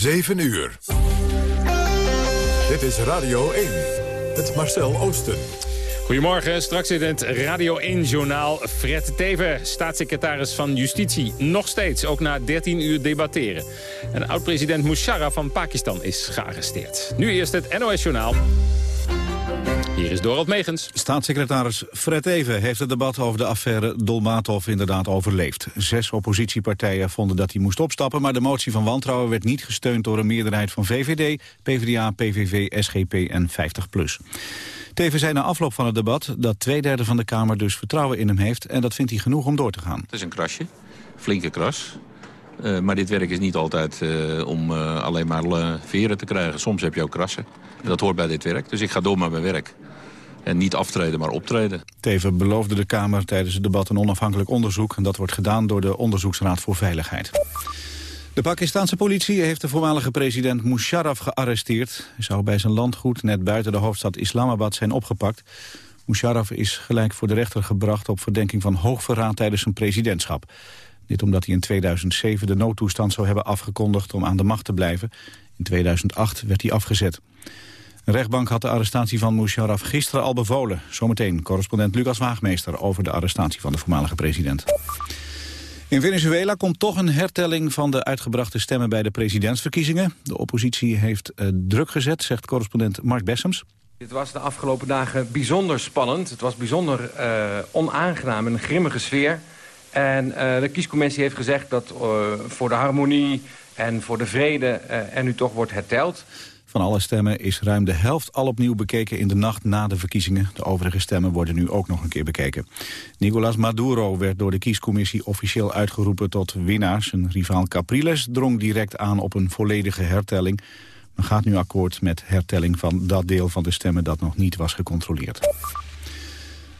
7 uur. Dit is Radio 1. Het Marcel Oosten. Goedemorgen, straks in het Radio 1-journaal. Fred Teven, staatssecretaris van Justitie, nog steeds, ook na 13 uur debatteren. En oud-president Musharraf van Pakistan is gearresteerd. Nu eerst het NOS-journaal. Hier is Dorald Megens. Staatssecretaris Fred Even heeft het debat over de affaire Dolmatov inderdaad overleefd. Zes oppositiepartijen vonden dat hij moest opstappen... maar de motie van wantrouwen werd niet gesteund door een meerderheid van VVD, PvdA, PVV, SGP en 50PLUS. Teven zei na afloop van het debat dat twee derde van de Kamer dus vertrouwen in hem heeft... en dat vindt hij genoeg om door te gaan. Het is een krasje, flinke kras. Uh, maar dit werk is niet altijd uh, om uh, alleen maar veren te krijgen. Soms heb je ook krassen. En dat hoort bij dit werk. Dus ik ga door met mijn werk. En niet aftreden, maar optreden. Teven beloofde de Kamer tijdens het debat een onafhankelijk onderzoek. En dat wordt gedaan door de Onderzoeksraad voor Veiligheid. De Pakistanse politie heeft de voormalige president Musharraf gearresteerd. Hij zou bij zijn landgoed net buiten de hoofdstad Islamabad zijn opgepakt. Musharraf is gelijk voor de rechter gebracht op verdenking van hoogverraad tijdens zijn presidentschap. Dit omdat hij in 2007 de noodtoestand zou hebben afgekondigd om aan de macht te blijven. In 2008 werd hij afgezet. Een rechtbank had de arrestatie van Musharraf gisteren al bevolen. Zometeen correspondent Lucas Waagmeester over de arrestatie van de voormalige president. In Venezuela komt toch een hertelling van de uitgebrachte stemmen bij de presidentsverkiezingen. De oppositie heeft uh, druk gezet, zegt correspondent Mark Bessems. Dit was de afgelopen dagen bijzonder spannend. Het was bijzonder uh, onaangenaam, een grimmige sfeer. En uh, de kiescommissie heeft gezegd dat voor de harmonie en voor de vrede er nu toch wordt herteld. Van alle stemmen is ruim de helft al opnieuw bekeken in de nacht na de verkiezingen. De overige stemmen worden nu ook nog een keer bekeken. Nicolás Maduro werd door de kiescommissie officieel uitgeroepen tot winnaar. Zijn rivaal Capriles drong direct aan op een volledige hertelling. Men gaat nu akkoord met hertelling van dat deel van de stemmen dat nog niet was gecontroleerd.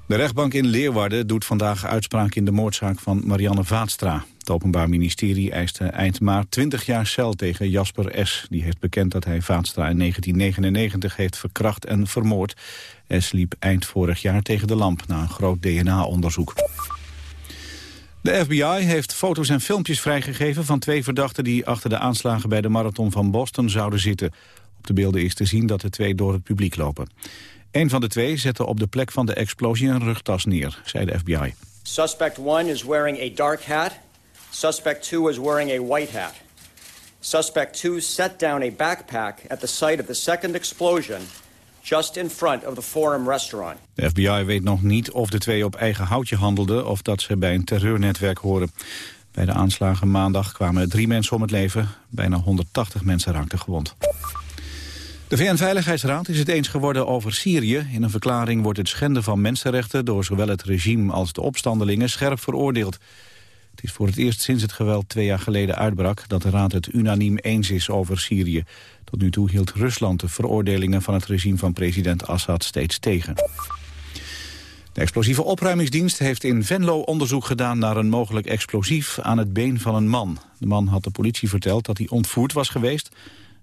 De rechtbank in Leeuwarden doet vandaag uitspraak in de moordzaak van Marianne Vaatstra. Het Openbaar Ministerie eiste eind maart 20 jaar cel tegen Jasper S. Die heeft bekend dat hij Vaatstra in 1999 heeft verkracht en vermoord. S. liep eind vorig jaar tegen de lamp na een groot DNA-onderzoek. De FBI heeft foto's en filmpjes vrijgegeven van twee verdachten... die achter de aanslagen bij de marathon van Boston zouden zitten. Op de beelden is te zien dat de twee door het publiek lopen. Een van de twee zette op de plek van de explosie een rugtas neer, zei de FBI. Suspect 1 is wearing a dark hat. Suspect 2 is wearing a white hat. Suspect 2 set down a backpack at the site of the second explosion just in front of the Forum restaurant. De FBI weet nog niet of de twee op eigen houtje handelden of dat ze bij een terreurnetwerk horen. Bij de aanslagen maandag kwamen drie mensen om het leven. Bijna 180 mensen raakten gewond. De VN-veiligheidsraad is het eens geworden over Syrië. In een verklaring wordt het schenden van mensenrechten... door zowel het regime als de opstandelingen scherp veroordeeld. Het is voor het eerst sinds het geweld twee jaar geleden uitbrak... dat de Raad het unaniem eens is over Syrië. Tot nu toe hield Rusland de veroordelingen van het regime van president Assad steeds tegen. De explosieve opruimingsdienst heeft in Venlo onderzoek gedaan naar een mogelijk explosief aan het been van een man. De man had de politie verteld dat hij ontvoerd was geweest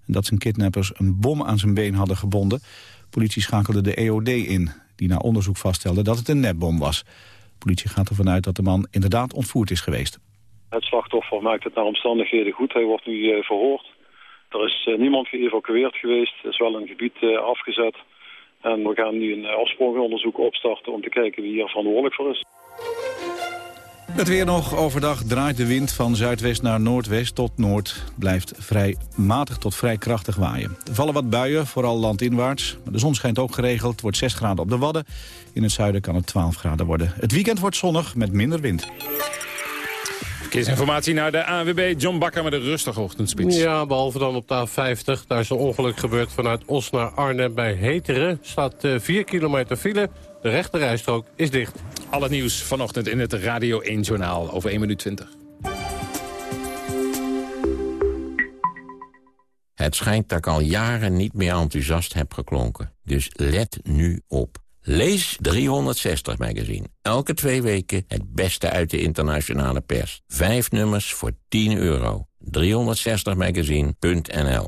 en dat zijn kidnappers een bom aan zijn been hadden gebonden. Politie schakelde de EOD in, die na onderzoek vaststelde dat het een netbom was. Politie gaat ervan uit dat de man inderdaad ontvoerd is geweest. Het slachtoffer maakt het naar omstandigheden goed. Hij wordt nu uh, verhoord. Er is uh, niemand geëvacueerd geweest. Er is wel een gebied uh, afgezet. En we gaan nu een afsprakenonderzoek opstarten om te kijken wie hier verantwoordelijk voor is. Het weer nog. Overdag draait de wind van zuidwest naar noordwest tot noord. Blijft vrij matig tot vrij krachtig waaien. Er vallen wat buien, vooral landinwaarts. Maar de zon schijnt ook geregeld. Het wordt 6 graden op de Wadden. In het zuiden kan het 12 graden worden. Het weekend wordt zonnig met minder wind. Verkeersinformatie naar de ANWB. John Bakker met een rustige ochtendspits. Ja, behalve dan op de A50. Daar is een ongeluk gebeurd vanuit Os naar Arnhem bij Heteren. Staat 4 uh, kilometer file. De rechterrijstrook is dicht. Al het nieuws vanochtend in het Radio 1-journaal over 1 minuut 20. Het schijnt dat ik al jaren niet meer enthousiast heb geklonken. Dus let nu op. Lees 360 Magazine. Elke twee weken het beste uit de internationale pers. Vijf nummers voor 10 euro. 360magazine.nl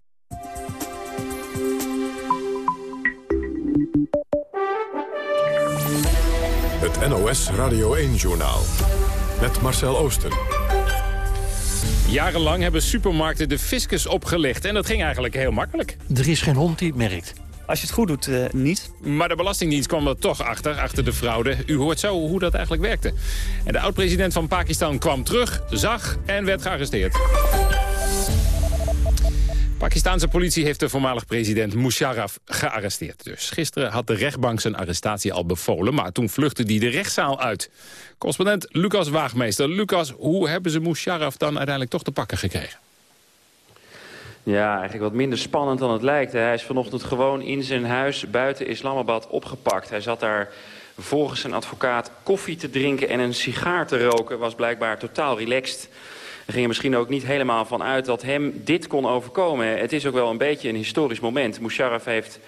Het NOS Radio 1-journaal. Met Marcel Oosten. Jarenlang hebben supermarkten de fiscus opgelegd. En dat ging eigenlijk heel makkelijk. Er is geen hond die het merkt. Als je het goed doet, uh, niet. Maar de Belastingdienst kwam er toch achter, achter de fraude. U hoort zo hoe dat eigenlijk werkte. En de oud-president van Pakistan kwam terug, zag en werd gearresteerd. Pakistanse politie heeft de voormalig president Musharraf gearresteerd. Dus gisteren had de rechtbank zijn arrestatie al bevolen... maar toen vluchtte hij de rechtszaal uit. Correspondent Lucas Waagmeester. Lucas, hoe hebben ze Musharraf dan uiteindelijk toch te pakken gekregen? Ja, eigenlijk wat minder spannend dan het lijkt. Hij is vanochtend gewoon in zijn huis buiten Islamabad opgepakt. Hij zat daar volgens zijn advocaat koffie te drinken en een sigaar te roken. Was blijkbaar totaal relaxed. Ging er misschien ook niet helemaal van uit dat hem dit kon overkomen. Het is ook wel een beetje een historisch moment. Musharraf heeft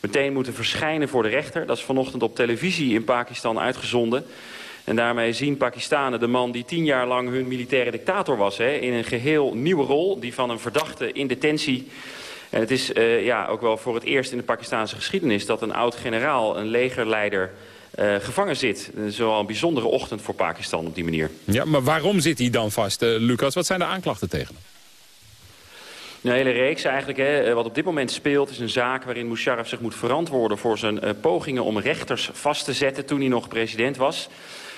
meteen moeten verschijnen voor de rechter. Dat is vanochtend op televisie in Pakistan uitgezonden. En daarmee zien Pakistanen de man die tien jaar lang hun militaire dictator was... Hè, in een geheel nieuwe rol, die van een verdachte in detentie. En het is uh, ja, ook wel voor het eerst in de Pakistanse geschiedenis... dat een oud-generaal, een legerleider, uh, gevangen zit. Dat is wel een bijzondere ochtend voor Pakistan op die manier. Ja, maar waarom zit hij dan vast, uh, Lucas? Wat zijn de aanklachten tegen hem? Een hele reeks eigenlijk. Hè. Wat op dit moment speelt is een zaak waarin Musharraf zich moet verantwoorden... voor zijn uh, pogingen om rechters vast te zetten toen hij nog president was.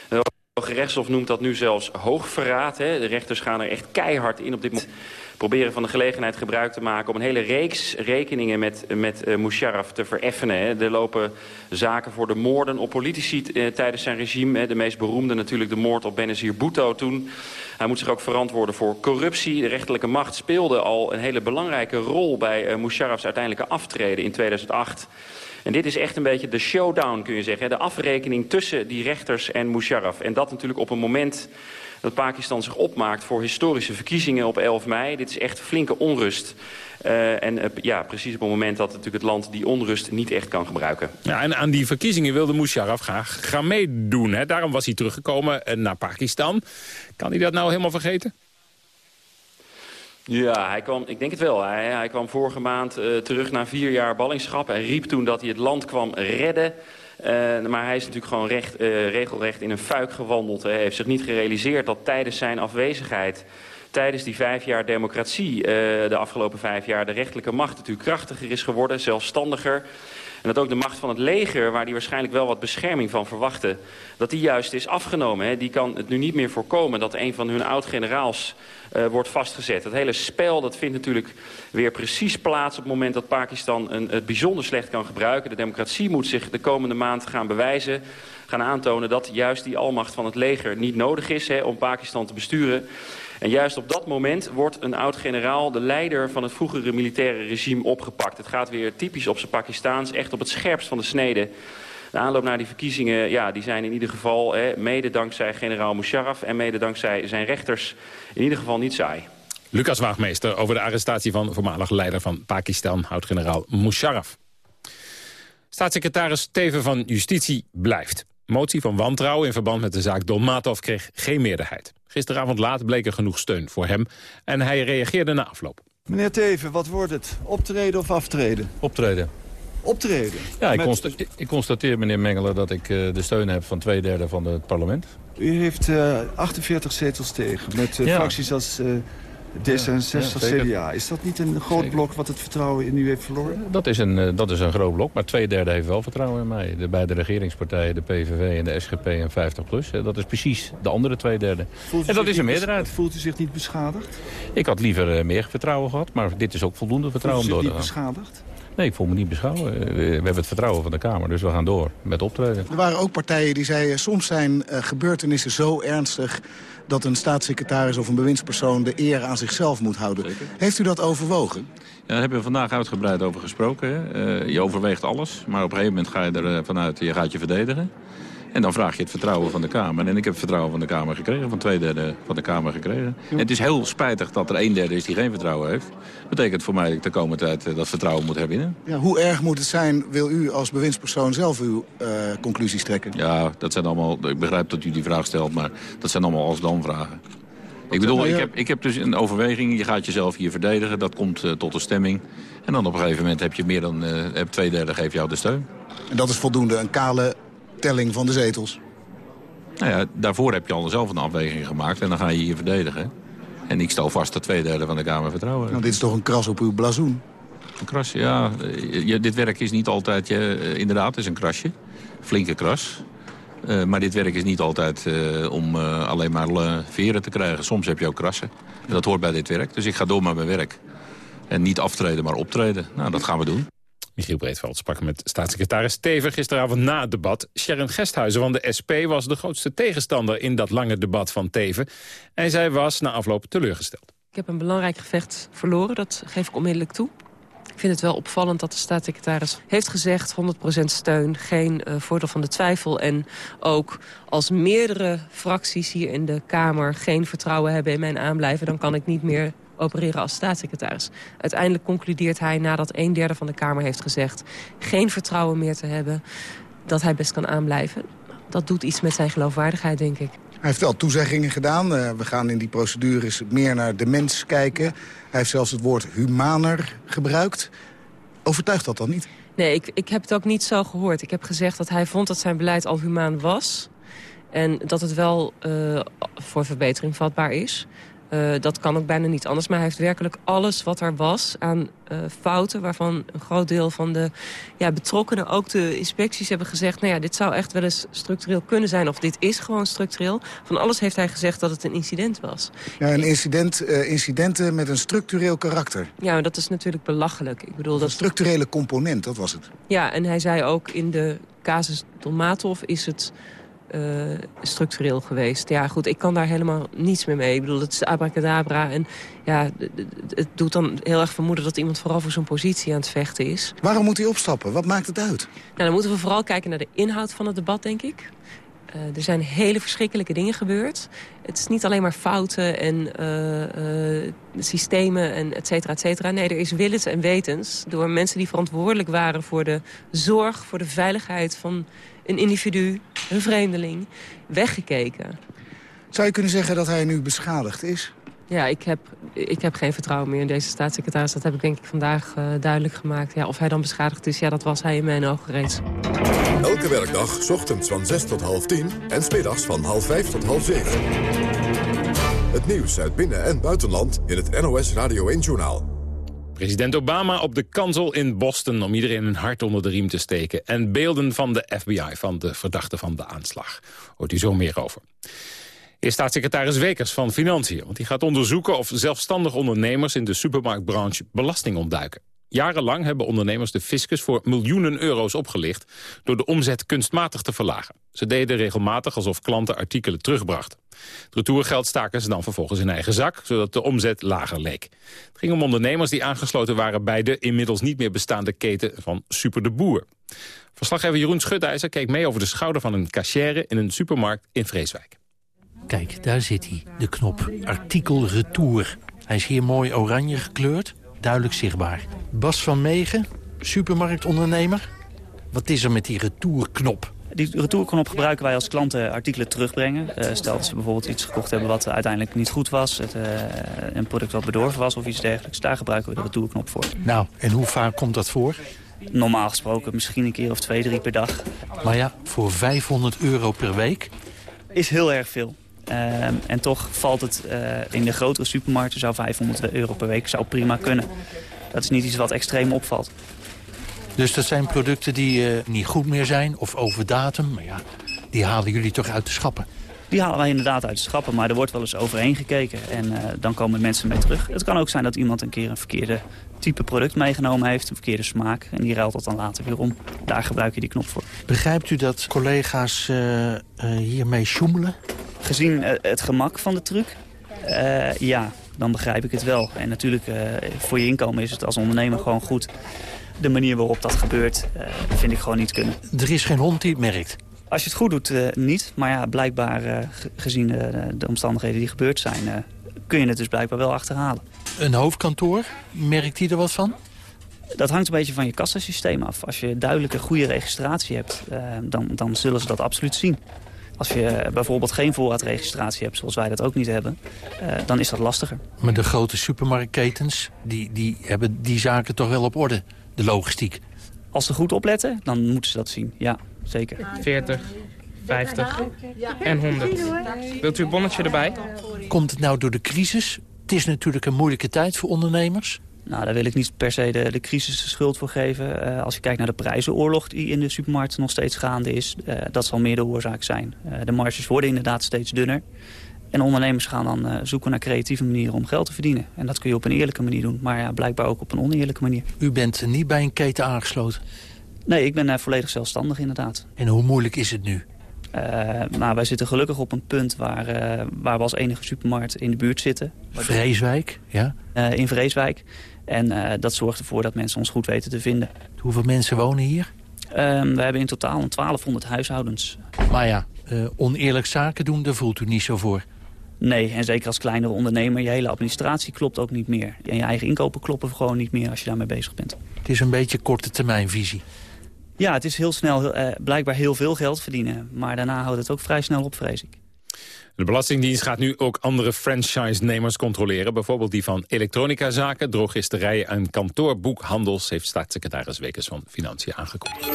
De Hoge Rechtshof noemt dat nu zelfs hoogverraad. Hè. De rechters gaan er echt keihard in op dit moment proberen van de gelegenheid gebruik te maken... om een hele reeks rekeningen met, met uh, Musharraf te vereffenen. Er lopen zaken voor de moorden op politici uh, tijdens zijn regime. Hè. De meest beroemde natuurlijk de moord op Benazir Bhutto toen. Hij moet zich ook verantwoorden voor corruptie. De rechterlijke macht speelde al een hele belangrijke rol... bij uh, Musharrafs uiteindelijke aftreden in 2008... En dit is echt een beetje de showdown, kun je zeggen. De afrekening tussen die rechters en Musharraf. En dat natuurlijk op een moment dat Pakistan zich opmaakt voor historische verkiezingen op 11 mei. Dit is echt flinke onrust. Uh, en uh, ja, precies op het moment dat natuurlijk het land die onrust niet echt kan gebruiken. Ja, en aan die verkiezingen wilde Musharraf graag gaan meedoen. Hè? Daarom was hij teruggekomen naar Pakistan. Kan hij dat nou helemaal vergeten? Ja, hij kwam, ik denk het wel. Hij, hij kwam vorige maand uh, terug na vier jaar ballingschap. Hij riep toen dat hij het land kwam redden. Uh, maar hij is natuurlijk gewoon recht, uh, regelrecht in een fuik gewandeld. Hij heeft zich niet gerealiseerd dat tijdens zijn afwezigheid... tijdens die vijf jaar democratie, uh, de afgelopen vijf jaar... de rechterlijke macht natuurlijk krachtiger is geworden, zelfstandiger... En dat ook de macht van het leger, waar die waarschijnlijk wel wat bescherming van verwachten... dat die juist is afgenomen. Die kan het nu niet meer voorkomen dat een van hun oud-generaals uh, wordt vastgezet. Het hele spel dat vindt natuurlijk weer precies plaats op het moment dat Pakistan een, het bijzonder slecht kan gebruiken. De democratie moet zich de komende maand gaan bewijzen, gaan aantonen dat juist die almacht van het leger niet nodig is hè, om Pakistan te besturen. En juist op dat moment wordt een oud-generaal, de leider van het vroegere militaire regime, opgepakt. Het gaat weer typisch op zijn Pakistaans, echt op het scherpst van de snede. De aanloop naar die verkiezingen, ja, die zijn in ieder geval, hè, mede dankzij generaal Musharraf en mede dankzij zijn rechters, in ieder geval niet saai. Lucas Waagmeester over de arrestatie van voormalig leider van Pakistan, oud-generaal Musharraf. Staatssecretaris Teven van Justitie blijft. Motie van wantrouwen in verband met de zaak Dolmatov kreeg geen meerderheid. Gisteravond laat bleek er genoeg steun voor hem en hij reageerde na afloop. Meneer Teven, wat wordt het? Optreden of aftreden? Optreden. Optreden? Ja, ik, Met... consta ik constateer, meneer Mengelen, dat ik uh, de steun heb van twee derde van het parlement. U heeft uh, 48 zetels tegen, met uh, ja. fracties als D66, zeker. CDA. Is dat niet een groot Zeker. blok wat het vertrouwen in u heeft verloren? Dat is, een, eh, dat is een groot blok, maar twee derde heeft wel vertrouwen in mij. De beide regeringspartijen, de PVV en de SGP en 50PLUS. eh, Dat is precies de andere twee derde. Voelt u En dat is een meerderheid. Voelt u zich niet beschadigd? Ik had liever eh, meer vertrouwen gehad, maar dit is ook voldoende Voelt vertrouwen u zich door niet beschadigd? Nee, ik voel me niet beschouwen. Eh, We hebben het vertrouwen van de Kamer, dus we gaan door met optreden. Er waren ook partijen die zeiden... soms zijn eh, gebeurtenissen zo ernstig... dat een staatssecretaris of een bewindspersoon de eer aan zichzelf moet houden. Heeft u dat overwogen? Ja, daar hebben we vandaag uitgebreid over gesproken. Hè. Eh, je overweegt alles, maar op een gegeven moment ga je er eh, vanuit, je gaat je verdedigen. En dan vraag je het vertrouwen van de Kamer. En ik heb het vertrouwen van de Kamer gekregen, van twee derde van de Kamer gekregen. En het is heel spijtig dat er een derde is die geen vertrouwen heeft. betekent voor mij dat ik de komende tijd eh, dat vertrouwen moet herwinnen. Ja, hoe erg moet het zijn, wil u als bewindspersoon zelf uw eh, conclusies trekken? Ja, dat zijn allemaal, ik begrijp dat u die vraag stelt, maar dat zijn allemaal als-dan vragen. Ik bedoel, ik heb, ik heb dus een overweging. Je gaat jezelf hier verdedigen. Dat komt eh, tot een stemming. En dan op een gegeven moment heb je meer dan heb twee derde geeft jou de steun. En dat is voldoende, een kale telling van de zetels. Nou ja, daarvoor heb je al zelf een afweging gemaakt. En dan ga je hier verdedigen. En ik stel vast dat twee derde van de Kamer vertrouwen. Nou, dit is toch een kras op uw blazoen? Een krasje, ja. Eh, je- dit werk is niet altijd, je, eh, inderdaad, het is een krasje. Flinke kras. Eh, maar dit werk is niet altijd om alleen maar veren te krijgen. Soms heb je ook krassen. En dat hoort bij dit werk. Dus ik ga door met mijn werk. En niet aftreden, maar optreden. Nou, dat gaan we doen. Michiel Breedveld sprak met staatssecretaris Tever gisteravond na het debat. Sharon Gesthuizen van de SP was de grootste tegenstander in dat lange debat van Teven. En zij was na afloop teleurgesteld. Ik heb een belangrijk gevecht verloren, dat geef ik onmiddellijk toe. Ik vind het wel opvallend dat de staatssecretaris heeft gezegd... 100% steun, geen eh, voordeel van de twijfel. En ook als meerdere fracties hier in de Kamer... geen vertrouwen hebben in mijn aanblijven... dan kan ik niet meer opereren als staatssecretaris. Uiteindelijk concludeert hij nadat een derde van de Kamer heeft gezegd... geen vertrouwen meer te hebben, dat hij best kan aanblijven. Dat doet iets met zijn geloofwaardigheid, denk ik. Hij heeft wel toezeggingen gedaan. Eh, we gaan in die procedures meer naar de mens kijken. Hij heeft zelfs het woord humaner gebruikt. Overtuigt dat dan niet? Nee, ik, ik heb het ook niet zo gehoord. Ik heb gezegd dat hij vond dat zijn beleid al humaan was. En dat het wel eh, voor verbetering vatbaar is. Eh, dat kan ook bijna niet anders. Maar hij heeft werkelijk alles wat er was aan eh, fouten... waarvan een groot deel van de ja, betrokkenen, ook de inspecties, hebben gezegd... nou ja, dit zou echt wel eens structureel kunnen zijn. Of dit is gewoon structureel. Van alles heeft hij gezegd dat het een incident was. Ja, een incident, eh, incidenten met een structureel karakter. Ja, maar dat is natuurlijk belachelijk. Ik bedoel, Een dat structurele component, dat was het. Ja, en hij zei ook in de casus Dolmatov is het eh, structureel geweest. Ja, goed, ik kan daar helemaal niets meer mee. Ik bedoel, het is abracadabra. En ja, het doet dan heel erg vermoeden dat iemand vooral voor zijn positie aan het vechten is. Waarom moet hij opstappen? Wat maakt het uit? Nou, dan moeten we vooral kijken naar de inhoud van het debat, denk ik. Eh, er zijn hele verschrikkelijke dingen gebeurd. Het is niet alleen maar fouten en eh, eh, systemen en et cetera, et cetera. Nee, er is willens en wetens door mensen die verantwoordelijk waren... voor de zorg, voor de veiligheid van een individu, een vreemdeling, weggekeken. Zou je kunnen zeggen dat hij nu beschadigd is? Ja, ik heb, ik heb geen vertrouwen meer in deze staatssecretaris. Dat heb ik denk ik vandaag duidelijk gemaakt. Ja, of hij dan beschadigd is, ja, dat was hij in mijn ogen reeds. Elke werkdag, ochtends van 6 tot half 10 en smiddags van half 5 tot half 7. Het nieuws uit binnen- en buitenland in het NOS Radio 1-journaal. President Obama op de kansel in Boston om iedereen een hart onder de riem te steken. En beelden van de FBI, van de verdachte van de aanslag. Hoort u zo meer over. Eerst staatssecretaris Wekers van Financiën. Want die gaat onderzoeken of zelfstandig ondernemers in de supermarktbranche belasting ontduiken. Jarenlang hebben ondernemers de fiscus voor miljoenen euro's opgelicht... door de omzet kunstmatig te verlagen. Ze deden regelmatig alsof klanten artikelen terugbrachten. Het retourgeld staken ze dan vervolgens in eigen zak... zodat de omzet lager leek. Het ging om ondernemers die aangesloten waren... bij de inmiddels niet meer bestaande keten van Super de Boer. Verslaggever Jeroen Schutijzer keek mee over de schouder van een cachère... in een supermarkt in Vreeswijk. Kijk, daar zit hij. De knop artikel retour. Hij is hier mooi oranje gekleurd, duidelijk zichtbaar. Bas van Megen, supermarktondernemer. Wat is er met die retourknop? Die retourknop gebruiken wij als klanten artikelen terugbrengen. Eh, stel dat ze bijvoorbeeld iets gekocht hebben wat uiteindelijk niet goed was. Het, eh, een product wat bedorven was of iets dergelijks. Daar gebruiken we de retourknop voor. Nou, en hoe vaak komt dat voor? Normaal gesproken misschien een keer of twee, drie per dag. Maar ja, voor 500 euro per week... Is heel erg veel. Ehm, en toch valt het eh, in de grotere supermarkten, zou 500 euro per week zou prima kunnen. Dat is niet iets wat extreem opvalt. Dus dat zijn producten die eh, niet goed meer zijn of over datum. Maar ja, die halen jullie toch uit de schappen? Die halen wij inderdaad uit de schappen, maar er wordt wel eens overheen gekeken. En eh, dan komen mensen mee terug. Het kan ook zijn dat iemand een keer een verkeerde type product meegenomen heeft. Een verkeerde smaak. En die ruilt dat dan later weer om. Daar gebruik je die knop voor. Begrijpt u dat collega's hiermee sjoemelen? Gezien eh, het gemak van de truc, eh, ja, dan begrijp ik het wel. En natuurlijk, eh, voor je inkomen is het als ondernemer gewoon goed. De manier waarop dat gebeurt, vind ik gewoon niet kunnen. Er is geen hond die het merkt. Als je het goed doet, niet. Maar ja, blijkbaar, ge- gezien de, de omstandigheden die gebeurd zijn... kun je het dus blijkbaar wel achterhalen. Een hoofdkantoor, merkt hij er wat van? Dat hangt een beetje van je kassasysteem af. Als je duidelijke goede registratie hebt, dan, dan zullen ze dat absoluut zien. Als je bijvoorbeeld geen voorraadregistratie hebt, zoals wij dat ook niet hebben... eh, dan is dat lastiger. Maar de grote supermarktketens, die, die hebben die zaken toch wel op orde, de logistiek. Als ze goed opletten, dan moeten ze dat zien. Ja, zeker. 40, 50 en 100. Wilt u een bonnetje erbij? Komt het nou door de crisis? Het is natuurlijk een moeilijke tijd voor ondernemers. Nou, daar wil ik niet per se de, de crisis de schuld voor geven. Eh, als je kijkt naar de prijzenoorlog die in de supermarkt nog steeds gaande is... eh, dat zal meer de oorzaak zijn. Eh, de marges worden inderdaad steeds dunner. En ondernemers gaan dan zoeken naar creatieve manieren om geld te verdienen. En dat kun je op een eerlijke manier doen. Maar ja, blijkbaar ook op een oneerlijke manier. U bent niet bij een keten aangesloten. Nee, ik ben volledig zelfstandig inderdaad. En hoe moeilijk is het nu? Eh, maar wij zitten gelukkig op een punt waar, waar we als enige supermarkt in de buurt zitten. Vreeswijk, ja. In Vreeswijk. En eh, dat zorgt ervoor dat mensen ons goed weten te vinden. Hoeveel mensen wonen hier? Ehm, we hebben in totaal een 1200 huishoudens. Maar ja, eh, oneerlijk zaken doen, daar voelt u niet zo voor. Nee, en zeker als kleinere ondernemer, je hele administratie klopt ook niet meer. En je eigen inkopen kloppen gewoon niet meer als je daarmee bezig bent. Het is een beetje korte termijnvisie. Ja, het is heel snel, eh, blijkbaar heel veel geld verdienen. Maar daarna houdt het ook vrij snel op, vrees ik. De Belastingdienst gaat nu ook andere franchise-nemers controleren. Bijvoorbeeld die van elektronicazaken, drogisterijen en kantoorboekhandels... heeft staatssecretaris Wekers van Financiën aangekondigd.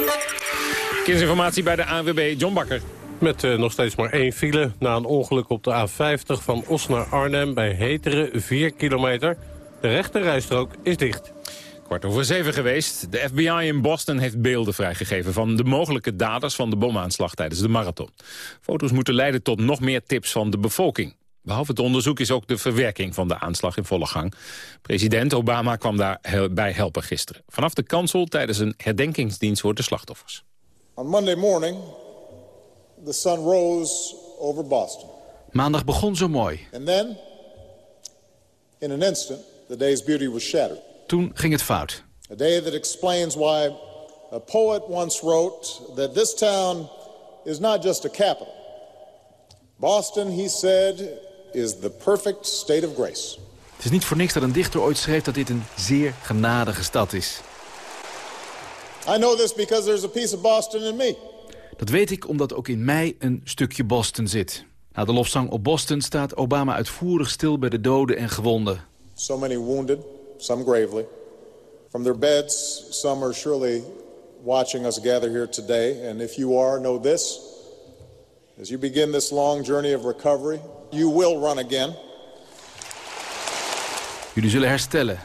Verkeersinformatie bij de ANWB, John Bakker. Met eh, nog steeds maar één file na een ongeluk op de A50 van Os naar Arnhem bij Heteren, 4 kilometer. De rechterrijstrook is dicht. Kwart over zeven geweest. De FBI in Boston heeft beelden vrijgegeven van de mogelijke daders van de bomaanslag tijdens de marathon. Foto's moeten leiden tot nog meer tips van de bevolking. Behalve het onderzoek is ook de verwerking van de aanslag in volle gang. President Obama kwam daarbij helpen gisteren. Vanaf de kansel tijdens een herdenkingsdienst voor de slachtoffers. On Monday morning, the sun rose over Boston. Maandag begon zo mooi. And then, in an instant, the day's beauty was shattered. Toen ging het fout. A day that explains why a poet once wrote that this town is not just a capital. Boston, he said, is the perfect state of grace. Het is niet voor niks dat een dichter ooit schreef dat dit een zeer genadige stad is. I know this because there's a piece of Boston in me. Dat weet ik omdat ook in mij een stukje Boston zit. Na de lofzang op Boston staat Obama uitvoerig stil bij de doden en gewonden. So many wounded, some gravely. From their beds, some are surely watching us gather here today. And if you are, know this. As you begin this long journey of recovery, you will run again. Jullie zullen herstellen.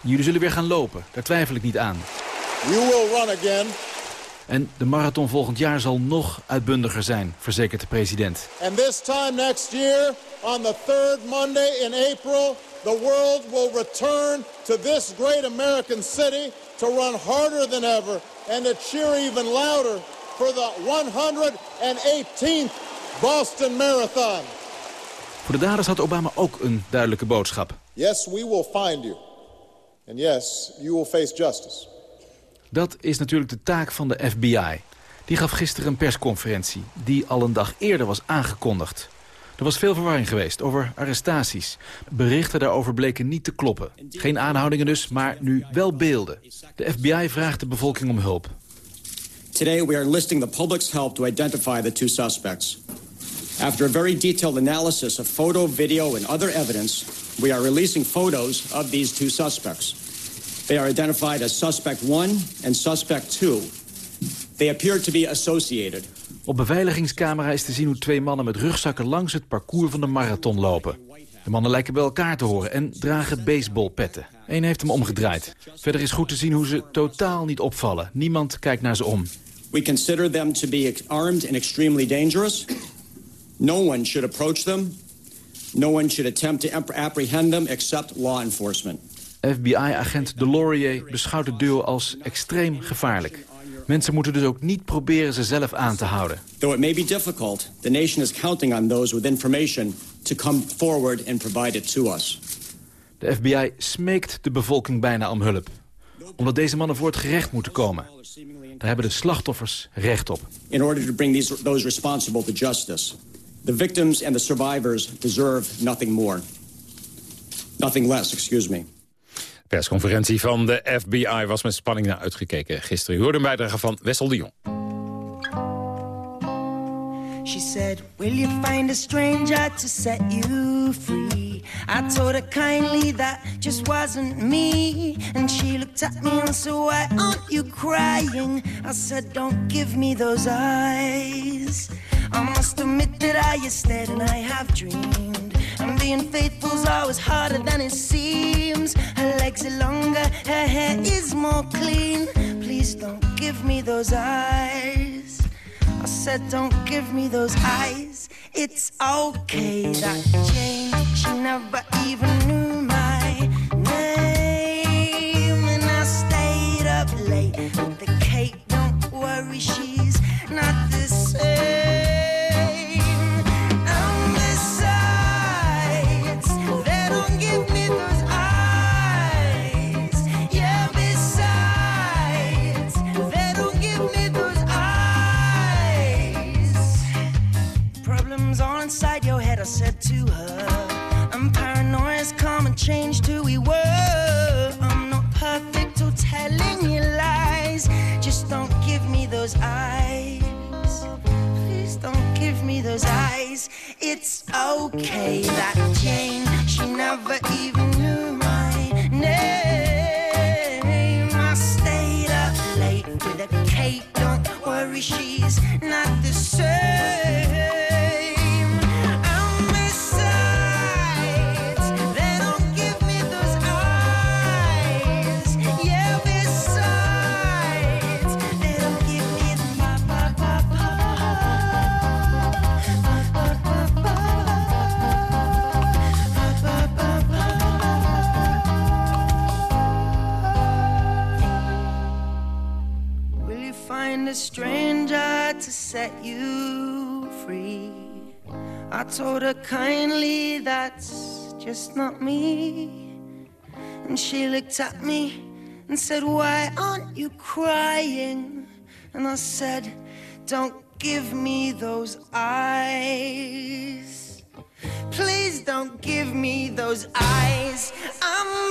Jullie zullen weer gaan lopen. Daar twijfel ik niet aan. You will run again. En de marathon volgend jaar zal nog uitbundiger zijn, verzekert de president. And this time next year, on the third Monday in April, the world will return to this great American city to run harder than ever and to cheer even louder for the 118th Boston Marathon. Voor de daders had Obama ook een duidelijke boodschap. Yes, we will find you. And yes, you will face justice. Dat is natuurlijk de taak van de FBI. Die gaf gisteren een persconferentie die al een dag eerder was aangekondigd. Er was veel verwarring geweest over arrestaties. Berichten daarover bleken niet te kloppen. Geen aanhoudingen dus, maar nu wel beelden. De FBI vraagt de bevolking om hulp. Today we are enlisting the public's help to identify the two suspects. After a very detailed analysis of photo, video, and other evidence, we are releasing photos of these two suspects. They are identified as suspect one and suspect two. They appear to be associated. Op beveiligingscamera is te zien hoe twee mannen met rugzakken langs het parcours van de marathon lopen. De mannen lijken bij elkaar te horen en dragen baseballpetten. Eén heeft hem omgedraaid. Verder is goed te zien hoe ze totaal niet opvallen. Niemand kijkt naar ze om. We consider them to be armed and extremely dangerous. No one should approach them. No one should attempt to apprehend them except law enforcement. FBI-agent Delorier beschouwt het duo als extreem gevaarlijk. Mensen moeten dus ook niet proberen ze zelf aan te houden. Though it may be difficult, the nation is counting on those with information to come forward and provide it to us. De FBI smeekt de bevolking bijna om hulp. Omdat deze mannen voor het gerecht moeten komen. Daar hebben de slachtoffers recht op. In order to bring these, those responsible to justice. The victims and the survivors deserve nothing more. Nothing less, excuse me. Persconferentie van de FBI was met spanning naar uitgekeken gisteren. Hoorde een bijdrage van Wessel de Jong. She said, will you find a stranger to set you free? I told her kindly that just wasn't me. And she looked at me and said, why aren't you crying? I said, don't give me those eyes. I must admit that I stared and I have dreamed. And being faithful's always harder than it seems. Her legs are longer, her hair is more clean. Please don't give me those eyes. I said, don't give me those eyes. It's okay that Jane, she never even knew changed who we were. I'm not perfect or telling you lies. Just don't give me those eyes. Please don't give me those eyes. It's okay that Jane, she never even find a stranger to set you free? I told her kindly that's just not me. And she looked at me and said, Why aren't you crying? And I said, Don't give me those eyes. Please don't give me those eyes. I'm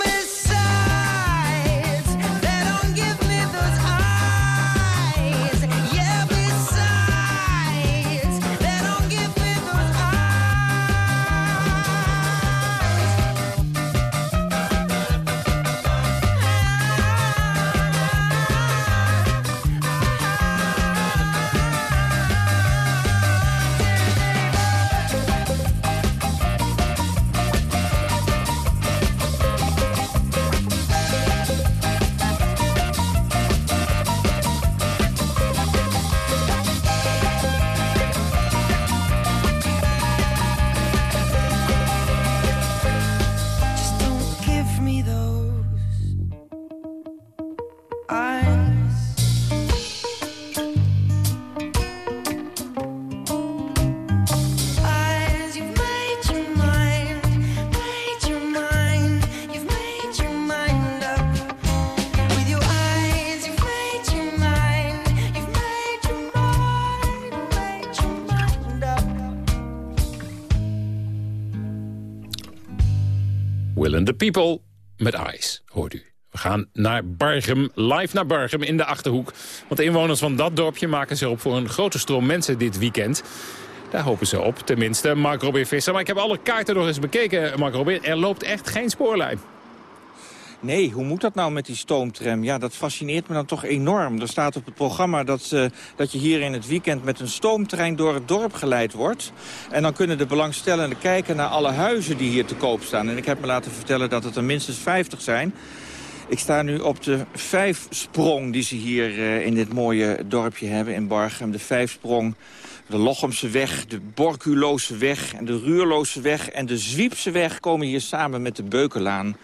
People met Ice, hoort u. We gaan naar Bargem, live naar Bargem in de Achterhoek. Want de inwoners van dat dorpje maken zich op voor een grote stroom mensen dit weekend. Daar hopen ze op, tenminste. Mark Robin Visser. Maar ik heb alle kaarten nog eens bekeken, Mark Robin. Er loopt echt geen spoorlijn. Nee, hoe moet dat nou met die stoomtram? Ja, dat fascineert me dan toch enorm. Er staat op het programma dat, uh, dat je hier in het weekend met een stoomtrein door het dorp geleid wordt. En dan kunnen de belangstellenden kijken naar alle huizen die hier te koop staan. En ik heb me laten vertellen dat het er minstens 50 zijn. Ik sta nu op de vijfsprong die ze hier uh, in dit mooie dorpje hebben in Bargem. De vijfsprong, de Lochemse weg, de Borculose weg en de Ruurloze weg en de Zwiepse weg komen hier samen met de Beukelaan.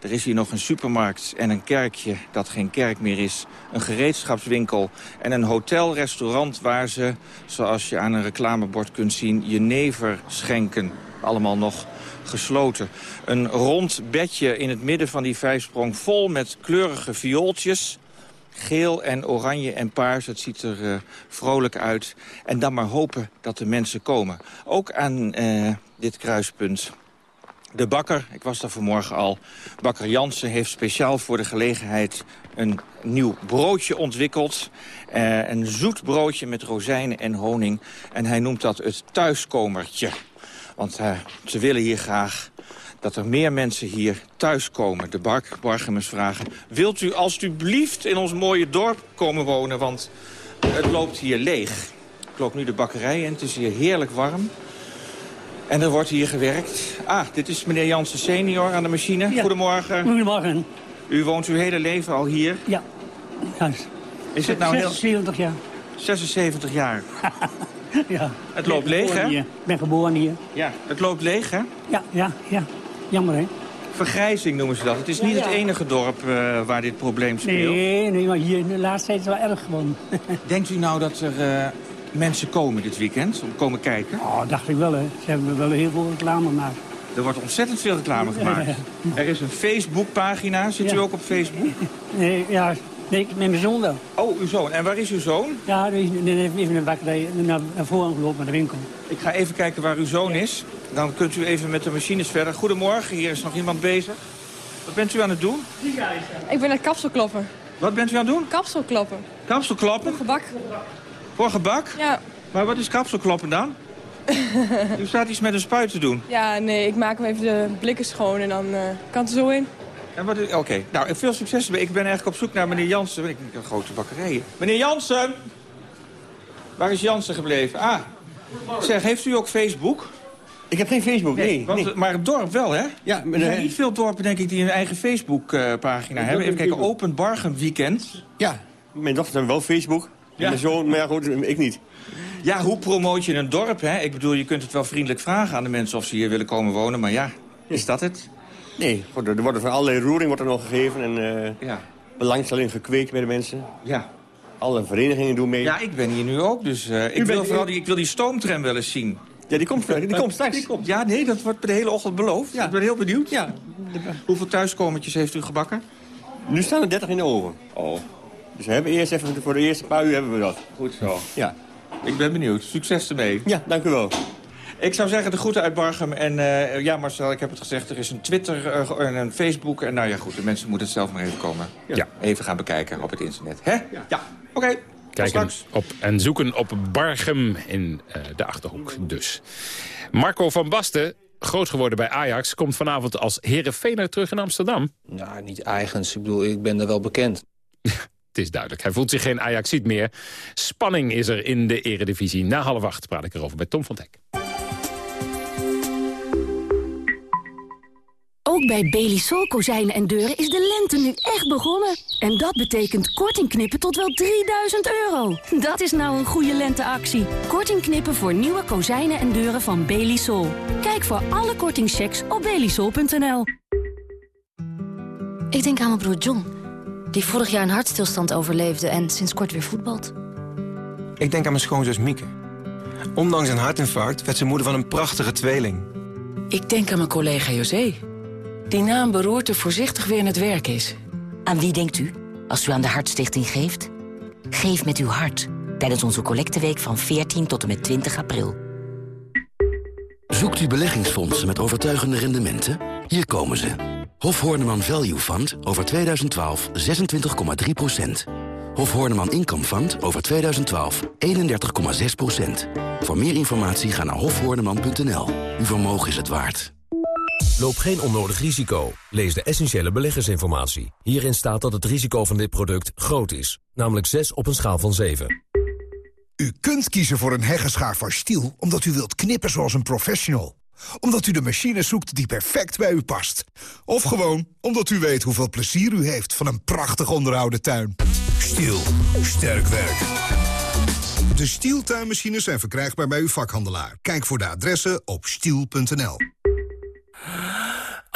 Er is hier nog een supermarkt en een kerkje dat geen kerk meer is. Een gereedschapswinkel en een hotelrestaurant waar ze, zoals je aan een reclamebord kunt zien, jenever schenken. Allemaal nog gesloten. Een rond bedje in het midden van die vijfsprong vol met kleurige viooltjes. Geel en oranje en paars, het ziet er uh, vrolijk uit. En dan maar hopen dat de mensen komen. Ook aan uh, dit kruispunt. De bakker, ik was daar vanmorgen al, bakker Jansen heeft speciaal voor de gelegenheid een nieuw broodje ontwikkeld. Uh, een zoet broodje met rozijnen en honing. En hij noemt dat het thuiskomertje. Want uh, ze willen hier graag dat er meer mensen hier thuiskomen. De Bark Bargemers vragen, wilt u alstublieft in ons mooie dorp komen wonen? Want het loopt hier leeg. Ik loop nu de bakkerij in, het is hier heerlijk warm. En er wordt hier gewerkt. Ah, dit is meneer Jansen senior aan de machine. Ja. Goedemorgen. Goedemorgen. U woont uw hele leven al hier? Ja. Juist. Is het nou heel... 76 jaar. 76 jaar. ja. Het loopt leeg, hè? Hier. Ik ben geboren hier. Ja, het loopt leeg, hè? Ja, ja, ja. Jammer, hè? Vergrijzing noemen ze dat. Het is niet Ja, ja. het enige dorp uh, waar dit probleem speelt. Nee, nee, maar hier in de laatste tijd is het wel erg gewoon. Denkt u nou dat er uh, mensen komen dit weekend, om komen kijken? Oh, dacht ik wel, hè. Ze hebben wel heel veel reclame gemaakt. Er wordt ontzettend veel reclame gemaakt. Ja, Er is een Facebookpagina. Zit u ook op Facebook? Nee, ja, nee, ik- met mijn zoon wel. Oh, uw zoon. En waar is uw zoon? Ja, die is heeft even een bakkerij naar, voren gelopen, naar de winkel. Ik ga even kijken waar uw zoon is. Dan kunt u even met de machines verder. Goedemorgen, hier is nog iemand bezig. Wat bent u aan het doen? Ik ben het kapselklopper. Wat bent u aan het doen? Kapselkloppen. Kapselklappen? Gebak. Voor gebak? Ja. Maar wat is kapselklappen dan? u staat iets met een spuit te doen. Ja, nee, ik maak hem even de blikken schoon en dan eh, kan het er zo in. En wat is- Oké, nou, veel succes. Ik ben eigenlijk op zoek naar meneer Jansen. Ik een grote bakkerij. Meneer Jansen! Waar is Jansen gebleven? Ah, zeg, heeft u ook Facebook? Ik heb geen Facebook, nee. want, nee. Maar het dorp wel, hè? Ja, Er zijn niet veel dorpen, denk ik, die een eigen Facebook-pagina hebben. Even kijken, Open Bargen Weekend. Ja, mijn dochter heeft wel Facebook. En Ja. mijn zoon, maar ja, goed, ik niet. Ja, hoe promoot je een dorp, hè? Ik bedoel, je kunt het wel vriendelijk vragen aan de mensen of ze hier willen komen wonen. Maar ja, is dat het? Nee, goed, er wordt van allerlei roering wordt er nog gegeven. En eh, Ja. belangstelling gekweekt bij de mensen. Ja. Alle verenigingen doen mee. Ja, ik ben hier nu ook, dus eh, ik, wil vooral die, ik wil die stoomtram wel eens zien. Ja, die komt, die komt straks. Die komt. Ja, nee, dat wordt de hele ochtend beloofd. Ik ben heel benieuwd. Ja. Hoeveel thuiskomertjes heeft u gebakken? Nu staan er 30 in de oven. Oh. Dus we hebben eerst even, voor de eerste paar uur hebben we dat. Goed zo. Ja. Ik ben benieuwd. Succes ermee. Ja, dank u wel. Ik zou zeggen de groeten uit Bargem. En eh, ja, Marcel, ik heb het gezegd. Er is een Twitter eh, en een Facebook. En nou ja, goed, de mensen moeten het zelf maar even komen. Ja. Even gaan bekijken op het internet. Hè? Ja. Oké. Tot Kijken op en zoeken op Bargem in eh, de Achterhoek dus. Marco van Basten, groot geworden bij Ajax... komt vanavond als Herenveener terug in Amsterdam. Nou, niet eigens. Ik bedoel, ik ben er wel bekend. Het is duidelijk, hij voelt zich geen Ajaxiet meer. Spanning is er in de eredivisie. Na half acht praat ik erover bij Tom van Dek. Ook bij Belisol kozijnen en deuren is de lente nu echt begonnen. En dat betekent korting knippen tot wel 3000 euro. Dat is nou een goede lenteactie. Korting knippen voor nieuwe kozijnen en deuren van Belisol. Kijk voor alle kortingchecks op belisol.nl. Ik denk aan mijn broer John, die vorig jaar een hartstilstand overleefde en sinds kort weer voetbalt. Ik denk aan mijn schoonzus Mieke. Ondanks een hartinfarct werd ze moeder van een prachtige tweeling. Ik denk aan mijn collega José. Die na een beroerte voorzichtig weer in het werk is. Aan wie denkt u als u aan de Hartstichting geeft? Geef met uw hart tijdens onze collecteweek van 14 tot en met 20 april. Zoekt u beleggingsfondsen met overtuigende rendementen? Hier komen ze. Hof Horneman Value Fund over 2012 26,3% Hof Horneman Income Fund over 2012 31,6% Voor meer informatie ga naar hofhoorneman.nl. Uw vermogen is het waard. Loop geen onnodig risico. Lees de essentiële beleggersinformatie. Hierin staat dat het risico van dit product groot is. Namelijk 6 op een schaal van 7. U kunt kiezen voor een heggenschaar van Stiel... omdat u wilt knippen zoals een professional. Omdat u de machine zoekt die perfect bij u past. Of gewoon omdat u weet hoeveel plezier u heeft... van een prachtig onderhouden tuin. Stiel. Sterk werk. De Stiel tuinmachines zijn verkrijgbaar bij uw vakhandelaar. Kijk voor de adressen op stiel.nl.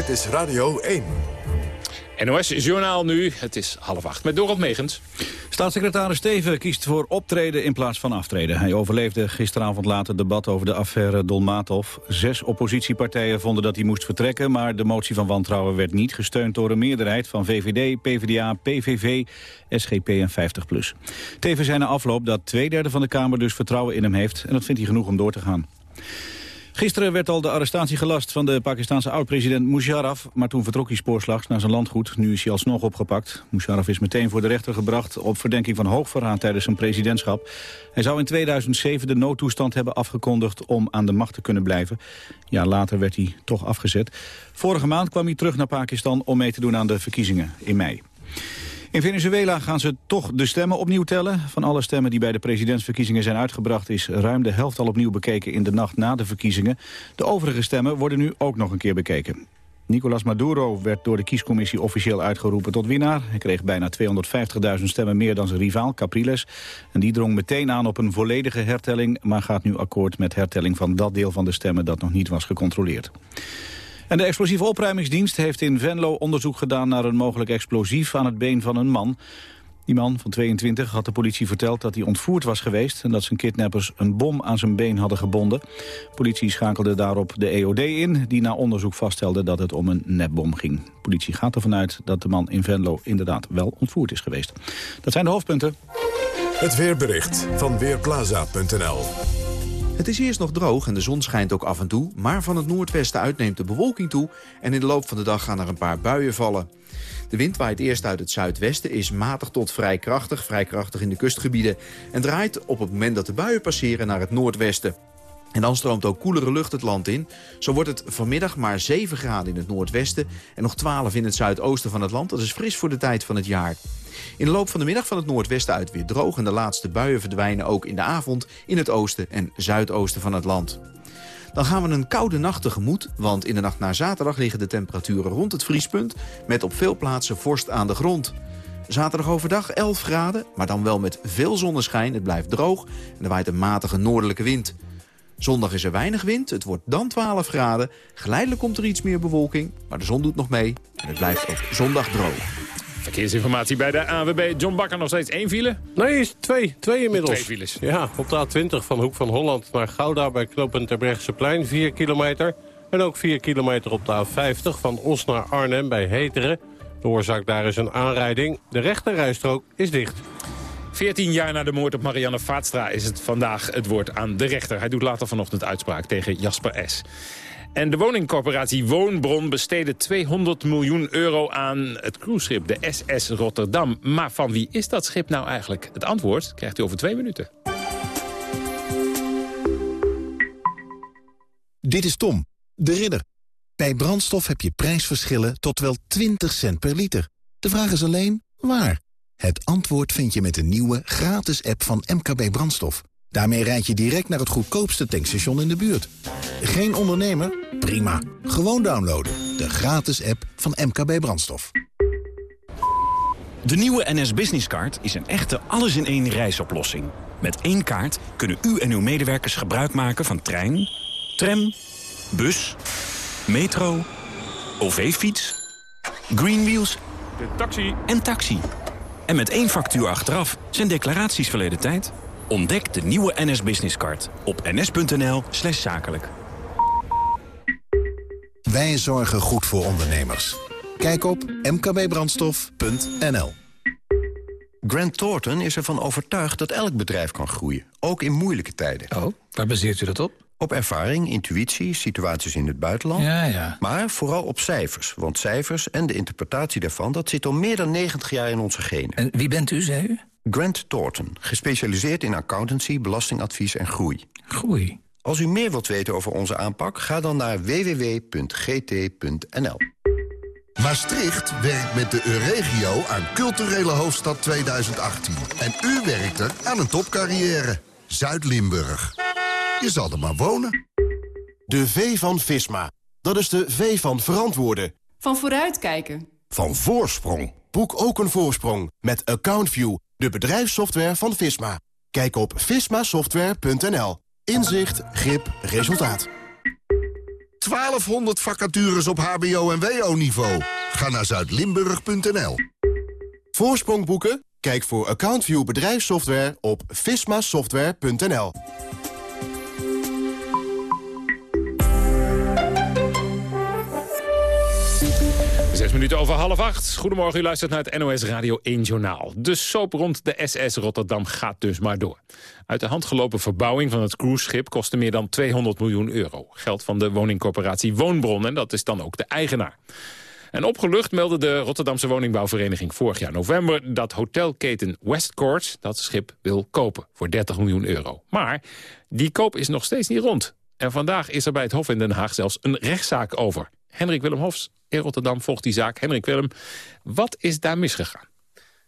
Dit is Radio 1. NOS Journaal nu. Het is half acht met Dorot Megens. Staatssecretaris Steven kiest voor optreden in plaats van aftreden. Hij overleefde gisteravond laat het debat over de affaire Dolmatov. Zes oppositiepartijen vonden dat hij moest vertrekken... maar de motie van wantrouwen werd niet gesteund door een meerderheid... van VVD, PvdA, PVV, SGP en 50PLUS. Teven zei na afloop dat twee derde van de Kamer dus vertrouwen in hem heeft... en dat vindt hij genoeg om door te gaan. Gisteren werd al de arrestatie gelast van de Pakistanse oud-president Musharraf... maar toen vertrok hij spoorslags naar zijn landgoed. Nu is hij alsnog opgepakt. Musharraf is meteen voor de rechter gebracht... op verdenking van hoogverraad tijdens zijn presidentschap. Hij zou in 2007 de noodtoestand hebben afgekondigd... om aan de macht te kunnen blijven. Ja, later werd hij toch afgezet. Vorige maand kwam hij terug naar Pakistan om mee te doen aan de verkiezingen in mei. In Venezuela gaan ze toch de stemmen opnieuw tellen. Van alle stemmen die bij de presidentsverkiezingen zijn uitgebracht... is ruim de helft al opnieuw bekeken in de nacht na de verkiezingen. De overige stemmen worden nu ook nog een keer bekeken. Nicolás Maduro werd door de kiescommissie officieel uitgeroepen tot winnaar. Hij kreeg bijna 250.000 stemmen meer dan zijn rivaal, Capriles. En die drong meteen aan op een volledige hertelling... maar gaat nu akkoord met hertelling van dat deel van de stemmen... dat nog niet was gecontroleerd. En de explosieve opruimingsdienst heeft in Venlo onderzoek gedaan naar een mogelijk explosief aan het been van een man. Die man van 22 had de politie verteld dat hij ontvoerd was geweest... en dat zijn kidnappers een bom aan zijn been hadden gebonden. politie schakelde daarop de EOD in, die na onderzoek vaststelde dat het om een nepbom ging. politie gaat ervan uit dat de man in Venlo inderdaad wel ontvoerd is geweest. Dat zijn de hoofdpunten. Het weerbericht van Weerplaza.nl het is eerst nog droog en de zon schijnt ook af en toe... maar van het noordwesten uit neemt de bewolking toe... en in de loop van de dag gaan er een paar buien vallen. De wind waait eerst uit het zuidwesten, is matig tot vrij krachtig... vrij krachtig in de kustgebieden... en draait op het moment dat de buien passeren naar het noordwesten. En dan stroomt ook koelere lucht het land in. Zo wordt het vanmiddag maar 7 graden in het noordwesten... en nog 12 in het zuidoosten van het land. Dat is fris voor de tijd van het jaar. In de loop van de middag van het noordwesten uit weer droog... en de laatste buien verdwijnen ook in de avond in het oosten en zuidoosten van het land. Dan gaan we een koude nacht tegemoet, want in de nacht naar zaterdag liggen de temperaturen rond het vriespunt... met op veel plaatsen vorst aan de grond. Zaterdag overdag 11 graden, maar dan wel met veel zonneschijn. Het blijft droog en er waait een matige noordelijke wind. Zondag is er weinig wind, het wordt dan 12 graden. Geleidelijk komt er iets meer bewolking, maar de zon doet nog mee. En het blijft ook zondag droog. Verkeersinformatie bij de AWB. John Bakker nog steeds één file? Nee, is twee. Twee inmiddels. Twee files. Ja, op de A20 van Hoek van Holland naar Gouda bij knooppunt plein 4 kilometer. En ook 4 kilometer op de A50 van Os naar Arnhem bij Heteren. De oorzaak daar is een aanrijding. De rechterrijstrook is dicht. 14 jaar na de moord op Marianne Vaatstra is het vandaag het woord aan de rechter. Hij doet later vanochtend uitspraak tegen Jasper S. En de woningcorporatie Woonbron besteedde 200 miljoen euro aan het cruiseschip, de SS Rotterdam. Maar van wie is dat schip nou eigenlijk? Het antwoord krijgt u over twee minuten. Dit is Tom, de ridder. Bij brandstof heb je prijsverschillen tot wel 20 cent per liter. De vraag is alleen, waar? Het antwoord vind je met de nieuwe gratis app van MKB Brandstof. Daarmee rijd je direct naar het goedkoopste tankstation in de buurt. Geen ondernemer? Prima. Gewoon downloaden. De gratis app van MKB Brandstof. De nieuwe NS Business Card is een echte alles-in-één reisoplossing. Met één kaart kunnen u en uw medewerkers gebruik maken van trein, tram, bus, metro, OV-fiets, Greenwheels de taxi. en taxi. En met één factuur achteraf zijn declaraties verleden tijd... Ontdek de nieuwe NS Business Card op ns.nl zakelijk. Wij zorgen goed voor ondernemers. Kijk op mkbbrandstof.nl Grant Thornton is ervan overtuigd dat elk bedrijf kan groeien, ook in moeilijke tijden. Oh, waar baseert u dat op? Op ervaring, intuïtie, situaties in het buitenland. Ja, ja. Maar vooral op cijfers, want cijfers en de interpretatie daarvan... dat zit al meer dan 90 jaar in onze genen. En wie bent u, zei u? Grant Thornton, gespecialiseerd in accountancy, belastingadvies en groei. Groei? Als u meer wilt weten over onze aanpak, ga dan naar www.gt.nl. Maastricht werkt met de Euregio aan culturele hoofdstad 2018. En u werkt er aan een topcarrière. Zuid-Limburg. Je zal er maar wonen. De V van Visma. Dat is de V van verantwoorden. Van vooruitkijken. Van voorsprong. Boek ook een voorsprong met AccountView, de bedrijfssoftware van Visma. Kijk op vismasoftware.nl. Inzicht, grip, resultaat. 1200 vacatures op hbo- en wo-niveau. Ga naar zuidlimburg.nl. Voorsprong boeken? Kijk voor AccountView bedrijfssoftware op vismasoftware.nl. Zes minuten over half acht. Goedemorgen, u luistert naar het NOS Radio 1 Journaal. De soap rond de SS Rotterdam gaat dus maar door. Uit de hand gelopen verbouwing van het cruiseschip kostte meer dan 200 miljoen euro. Geld van de woningcorporatie Woonbron en dat is dan ook de eigenaar. En opgelucht meldde de Rotterdamse woningbouwvereniging vorig jaar november... dat hotelketen Westcourt dat schip wil kopen voor 30 miljoen euro. Maar die koop is nog steeds niet rond. En vandaag is er bij het Hof in Den Haag zelfs een rechtszaak over. Henrik Willem Hofs in Rotterdam volgt die zaak. Henrik Willem, wat is daar misgegaan?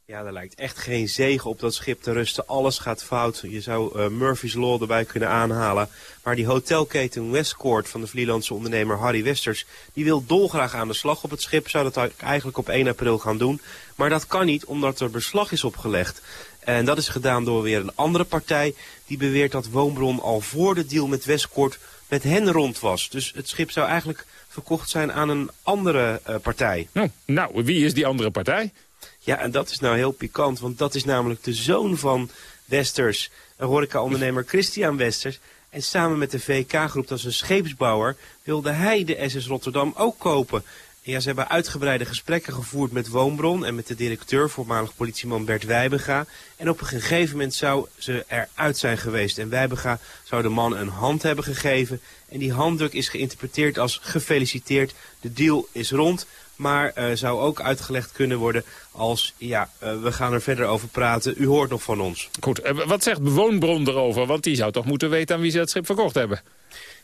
Ja, er lijkt echt geen zegen op dat schip te rusten. Alles gaat fout. Je zou uh, Murphy's Law erbij kunnen aanhalen. Maar die hotelketen Westcourt van de Vlielandse ondernemer Harry Westers... die wil dolgraag aan de slag op het schip. Zou dat eigenlijk op 1 april gaan doen. Maar dat kan niet, omdat er beslag is opgelegd. En dat is gedaan door weer een andere partij... die beweert dat Woonbron al voor de deal met Westcourt met hen rond was. Dus het schip zou eigenlijk verkocht zijn aan een andere uh, partij. Nou, nou, wie is die andere partij? Ja, en dat is nou heel pikant, want dat is namelijk de zoon van Westers, een horecaondernemer Christian Westers. En samen met de VK-groep, dat is een scheepsbouwer, wilde hij de SS Rotterdam ook kopen. Ja, ze hebben uitgebreide gesprekken gevoerd met Woonbron en met de directeur, voormalig politieman Bert Wijbega. En op een gegeven moment zou ze eruit zijn geweest. En Wijbega zou de man een hand hebben gegeven. En die handdruk is geïnterpreteerd als gefeliciteerd, de deal is rond. Maar uh, zou ook uitgelegd kunnen worden als, ja, uh, we gaan er verder over praten. U hoort nog van ons. Goed, uh, wat zegt Woonbron erover? Want die zou toch moeten weten aan wie ze het schip verkocht hebben?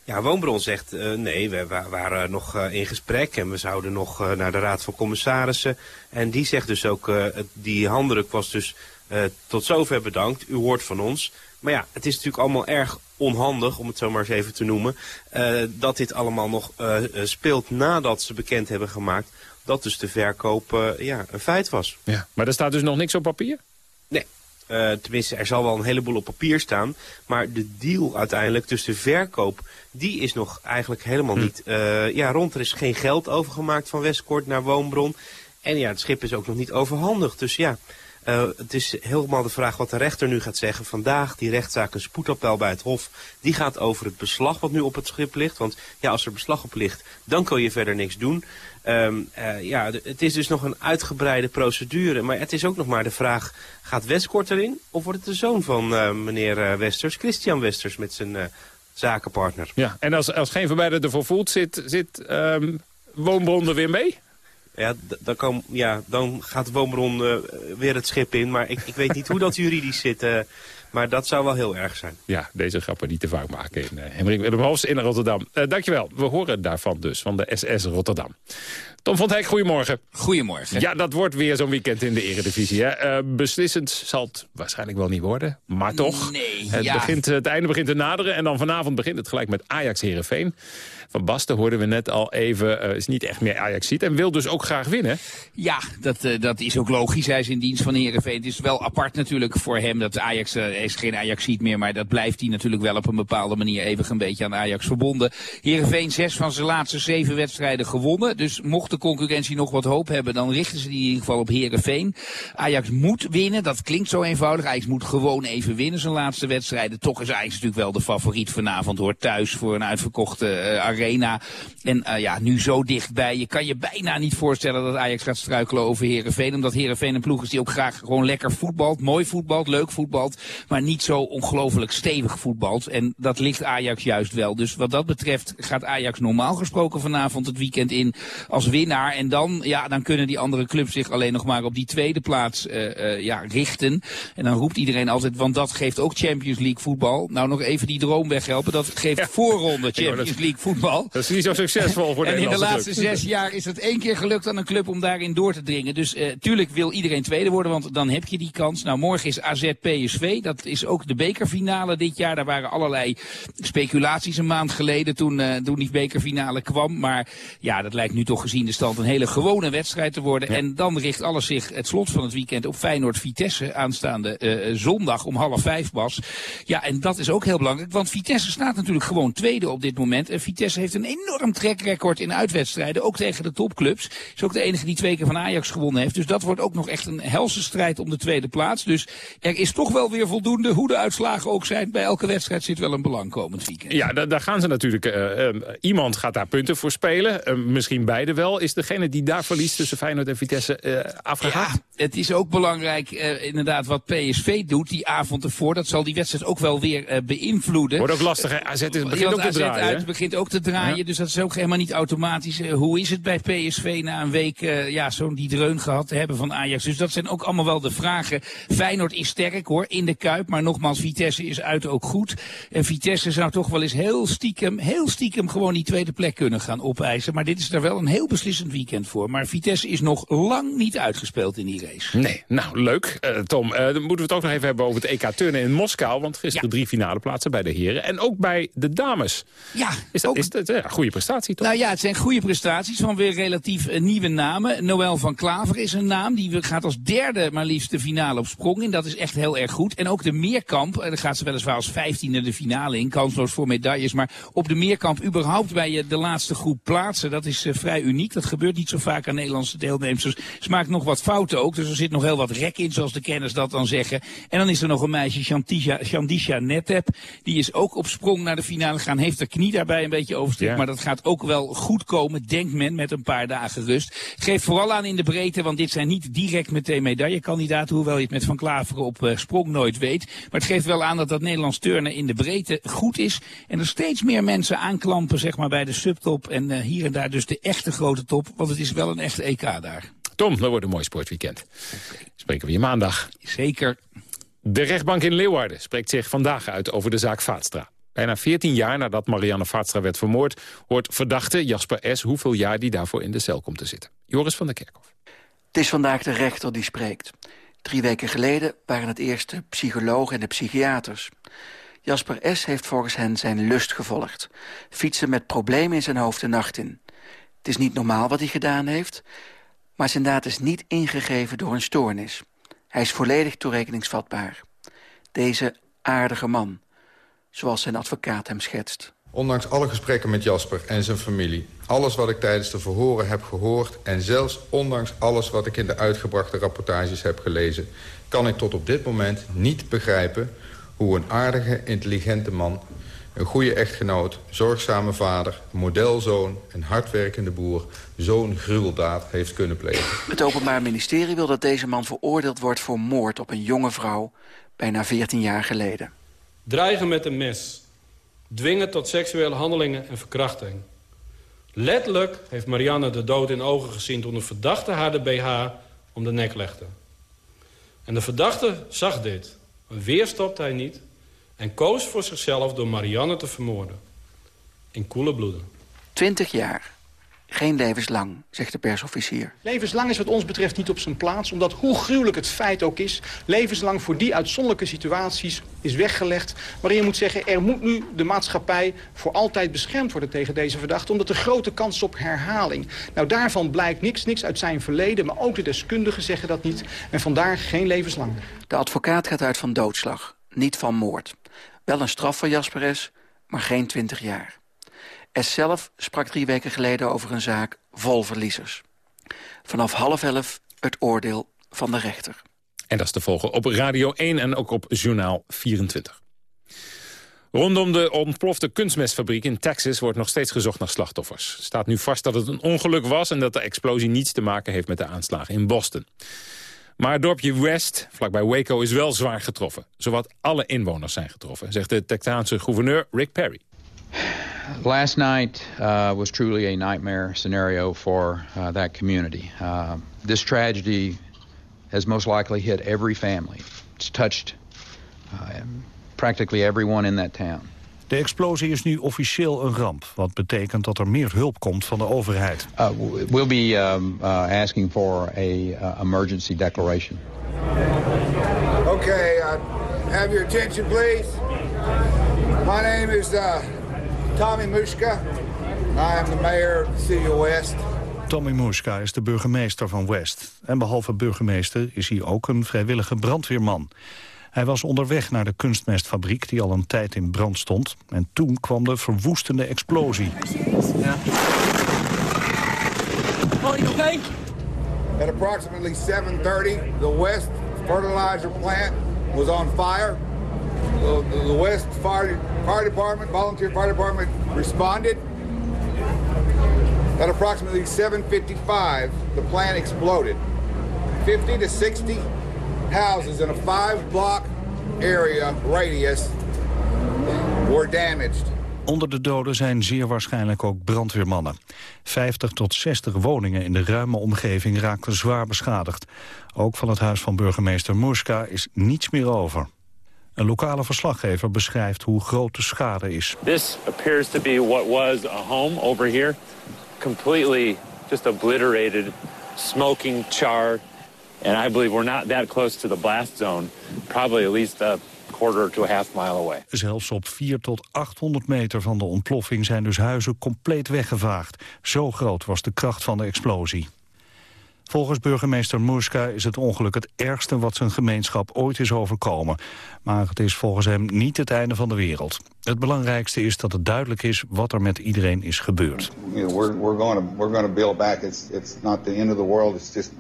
Ja, Woonbron zegt nee, we, we waren nog in gesprek en we zouden nog naar de Raad van Commissarissen. En die zegt dus ook, die handdruk was dus tot zover bedankt, u hoort van ons. Maar ja, het is natuurlijk allemaal erg onhandig, om het zo maar eens even te noemen, dat dit allemaal nog speelt nadat ze bekend hebben gemaakt dat dus de verkoop ja, een feit was. Ja, maar er staat dus nog niks op papier? Nee. Uh, tenminste, er zal wel een heleboel op papier staan. Maar de deal uiteindelijk, dus de verkoop, die is nog eigenlijk helemaal hm. niet uh, ja, rond. Er is geen geld overgemaakt van Westcourt naar Woonbron. En ja, het schip is ook nog niet overhandigd. Dus ja, uh, het is helemaal de vraag wat de rechter nu gaat zeggen. Vandaag die rechtszaak een spoedappel bij het Hof. Die gaat over het beslag wat nu op het schip ligt. Want ja, als er beslag op ligt, dan kun je verder niks doen. Um, uh, ja, het is dus nog een uitgebreide procedure. Maar het is ook nog maar de vraag, gaat Westkort erin? Of wordt het de zoon van uh, meneer Westers, Christian Westers, met zijn zakenpartner? Ja, en als, als geen van beiden ervoor voelt, zit, zit um, er weer mee? Ja, dan, kan, ja, dan gaat Woonbron uh, weer het schip in. Maar ik, ik weet niet hoe dat juridisch zit. Uh, maar dat zou wel heel erg zijn. Ja, deze grappen niet te vaak maken. In, uh, Hendrik Willem Hofs in Rotterdam. Uh, dankjewel. We horen daarvan dus, van de SS Rotterdam. Tom van Hek, goedemorgen. Goedemorgen. Ja, dat wordt weer zo'n weekend in de eredivisie. Hè? Uh, beslissend zal het waarschijnlijk wel niet worden. Maar toch, nee, het, ja. begint, het einde begint te naderen. En dan vanavond begint het gelijk met Ajax Herenveen. Van Basten hoorden we net al even, uh, is niet echt meer Ajax-ziet. En wil dus ook graag winnen. Ja, dat, uh, dat is ook logisch. Hij is in dienst van Herenveen. Het is wel apart natuurlijk voor hem dat Ajax uh, is geen Ajax-ziet meer. Maar dat blijft hij natuurlijk wel op een bepaalde manier eeuwig een beetje aan Ajax verbonden. Herenveen zes van zijn laatste zeven wedstrijden gewonnen. Dus mocht de concurrentie nog wat hoop hebben, dan richten ze die in ieder geval op Herenveen. Ajax moet winnen, dat klinkt zo eenvoudig. Ajax moet gewoon even winnen zijn laatste wedstrijden. Toch is Ajax natuurlijk wel de favoriet vanavond hoor. Thuis voor een uitverkochte uh, arena. En uh, ja, nu zo dichtbij. Je kan je bijna niet voorstellen dat Ajax gaat struikelen over Herenveen. Omdat Herenveen een ploeg is die ook graag gewoon lekker voetbalt. Mooi voetbalt, leuk voetbalt. Maar niet zo ongelooflijk stevig voetbalt. En dat ligt Ajax juist wel. Dus wat dat betreft gaat Ajax normaal gesproken vanavond het weekend in als winnaar. En dan, ja, dan kunnen die andere clubs zich alleen nog maar op die tweede plaats uh, ja, richten. En dan roept iedereen altijd, want dat geeft ook Champions League voetbal. Nou, nog even die droom weghelpen. Dat geeft ja. voorronde Champions League voetbal. Dat is niet zo succesvol voor de En in de laatste zes jaar is het één keer gelukt aan een club om daarin door te dringen. Dus uh, tuurlijk wil iedereen tweede worden, want dan heb je die kans. Nou, morgen is AZ PSV. Dat is ook de bekerfinale dit jaar. Daar waren allerlei speculaties een maand geleden toen, uh, toen die bekerfinale kwam. Maar ja, dat lijkt nu toch gezien de stand een hele gewone wedstrijd te worden. Ja. En dan richt alles zich het slot van het weekend op Feyenoord-Vitesse aanstaande uh, zondag om half vijf pas. Ja, en dat is ook heel belangrijk, want Vitesse staat natuurlijk gewoon tweede op dit moment. En Vitesse heeft een enorm trekrecord in uitwedstrijden, ook tegen de topclubs. Is ook de enige die twee keer van Ajax gewonnen heeft. Dus dat wordt ook nog echt een helse strijd om de tweede plaats. Dus er is toch wel weer voldoende, hoe de uitslagen ook zijn. Bij elke wedstrijd zit wel een belang komend weekend. Ja, daar, gaan ze natuurlijk. Uh, uh, iemand gaat daar punten voor spelen. Uh, misschien beide wel. Is degene die daar verliest tussen Feyenoord en Vitesse afgehaald? Ja, het is ook belangrijk inderdaad wat PSV doet die avond ervoor. Dat zal die wedstrijd ook wel weer beïnvloeden. Wordt ook lastig, hè? AZ is, begint ook te AZ draaien. uit begint ook te draaien, ja. dus dat is ook helemaal niet automatisch. hoe is het bij PSV na een week ja, zo'n die dreun gehad te hebben van Ajax? Dus dat zijn ook allemaal wel de vragen. Feyenoord is sterk hoor, in de Kuip. Maar nogmaals, Vitesse is uit ook goed. En Vitesse zou toch wel eens heel stiekem, heel stiekem gewoon die tweede plek kunnen gaan opeisen. Maar dit is er wel een heel beslissend weekend voor. Maar Vitesse is nog lang niet uitgespeeld in die race. Nee, nou leuk. Uh, Tom, dan moeten we het ook nog even hebben over het EK turnen in Moskou. Want gisteren ja. drie finale plaatsen bij de heren. En ook bij de dames. Ja. Is dat, ook... is dat goede prestatie toch? Nou ja, het zijn goede prestaties van weer relatief uh, nieuwe namen. Noël van Klaver is een naam. Die gaat als derde maar liefst de finale op sprong in. Dat is echt heel erg goed. En ook de Meerkamp, daar gaat ze weliswaar als vijftiende de finale in. Kansloos voor medailles. Maar op de Meerkamp überhaupt bij de laatste groep plaatsen. Dat is uh, vrij uniek. Dat gebeurt niet zo vaak aan Nederlandse deelnemers. Ze maakt nog wat fouten ook. Dus er zit nog heel wat rek in, zoals de kenners dat dan zeggen. En dan is er nog een meisje, Shandisha Netep. Die is ook op sprong naar de finale gegaan. Heeft haar knie daarbij een beetje Ja. Maar dat gaat ook wel goed komen, denkt men, met een paar dagen rust. Geeft vooral aan in de breedte, want dit zijn niet direct meteen medaillekandidaten. Hoewel je het met Van Klaveren op uh, sprong nooit weet. Maar het geeft wel aan dat dat Nederlands turnen in de breedte goed is. En er steeds meer mensen aanklampen zeg maar, bij de subtop. En uh, hier en daar dus de echte grote top. Want het is wel een echte EK daar. Tom, dat wordt een mooi sportweekend. Spreken we je maandag. Zeker. De rechtbank in Leeuwarden spreekt zich vandaag uit over de zaak Vaatstra. Bijna 14 jaar nadat Marianne Vaatstra werd vermoord... hoort verdachte Jasper S. hoeveel jaar die daarvoor in de cel komt te zitten. Joris van der Kerkhof. Het is vandaag de rechter die spreekt. Drie weken geleden waren het eerst de psychologen en de psychiaters. Jasper S. heeft volgens hen zijn lust gevolgd. Fietsen met problemen in zijn hoofd de nacht in. Het is niet normaal wat hij gedaan heeft... maar zijn daad is niet ingegeven door een stoornis. Hij is volledig toerekeningsvatbaar. Deze aardige man, zoals zijn advocaat hem schetst. Ondanks alle gesprekken met Jasper en zijn familie... alles wat ik tijdens de verhoren heb gehoord... en zelfs ondanks alles wat ik in de uitgebrachte rapportages heb gelezen... kan ik tot op dit moment niet begrijpen... hoe een aardige, intelligente man... een goede echtgenoot, zorgzame vader, modelzoon... en hardwerkende boer zo'n gruweldaad heeft kunnen plegen. Het Openbaar Ministerie wil dat deze man veroordeeld wordt... voor moord op een jonge vrouw, bijna 14 jaar geleden. Dreigen met een mes dwingen tot seksuele handelingen en verkrachting. Letterlijk heeft Marianne de dood in ogen gezien... toen de verdachte haar de BH om de nek legde. En de verdachte zag dit. Maar weer stopte hij niet... en koos voor zichzelf door Marianne te vermoorden. In koele bloeden. Twintig jaar. Geen levenslang, zegt de persofficier. Levenslang is wat ons betreft niet op zijn plaats... omdat hoe gruwelijk het feit ook is... levenslang voor die uitzonderlijke situaties is weggelegd... waarin je moet zeggen, er moet nu de maatschappij... voor altijd beschermd worden tegen deze verdachte... omdat de grote kans op herhaling. Nou, daarvan blijkt niks, niks uit zijn verleden... maar ook de deskundigen zeggen dat niet. En vandaar geen levenslang. De advocaat gaat uit van doodslag, niet van moord. Wel een straf voor Jasper S., maar geen twintig jaar. S zelf sprak drie weken geleden over een zaak vol verliezers. Vanaf half elf het oordeel van de rechter. En dat is te volgen op Radio 1 en ook op Journaal 24. Rondom de ontplofte kunstmestfabriek in Texas wordt nog steeds gezocht naar slachtoffers. Staat nu vast dat het een ongeluk was en dat de explosie niets te maken heeft met de aanslagen in Boston. Maar het dorpje West, vlakbij Waco, is wel zwaar getroffen. Zowat alle inwoners zijn getroffen, zegt de Texaanse gouverneur Rick Perry. Last night uh, was truly a nightmare scenario for uh, that community. Uh, this tragedy has most likely hit every family. It's touched uh, practically everyone in that town. De explosie is nu officieel een ramp, wat betekent dat er meer hulp komt van de overheid. Uh, we'll be um, uh, asking for a uh, emergency declaration. Okay, uh, have your attention please. My name is uh, Tommy Mushka. I am the mayor of the city of West. Tommy Muska is de burgemeester van West. En behalve burgemeester is hij ook een vrijwillige brandweerman. Hij was onderweg naar de kunstmestfabriek die al een tijd in brand stond. En toen kwam de verwoestende explosie. Ja. At approximately 7.30, the West fertilizer plant was on fire. The, West fire, fire Department, volunteer fire department responded. At approximately 7.55, the plant exploded. 50 to 60 houses in a five-block area radius were damaged. Onder de doden zijn zeer waarschijnlijk ook brandweermannen. 50 tot 60 woningen in de ruime omgeving raakten zwaar beschadigd. Ook van het huis van burgemeester Muska is niets meer over. Een lokale verslaggever beschrijft hoe groot de schade is. This appears to be what was a home over here. Completely just obliterated, smoking, char. And I believe we're not that close to the blast zone. Probably at least a quarter to a half mile away. Zelfs op 4 tot 800 meter van de ontploffing zijn dus huizen compleet weggevaagd. Zo groot was de kracht van de explosie. Volgens burgemeester Muska is het ongeluk het ergste wat zijn gemeenschap ooit is overkomen. Maar het is volgens hem niet het einde van de wereld. Het belangrijkste is dat het duidelijk is wat er met iedereen is gebeurd. You know, we're, we're going to we're going to build back. It's it's not the end of the world. It's just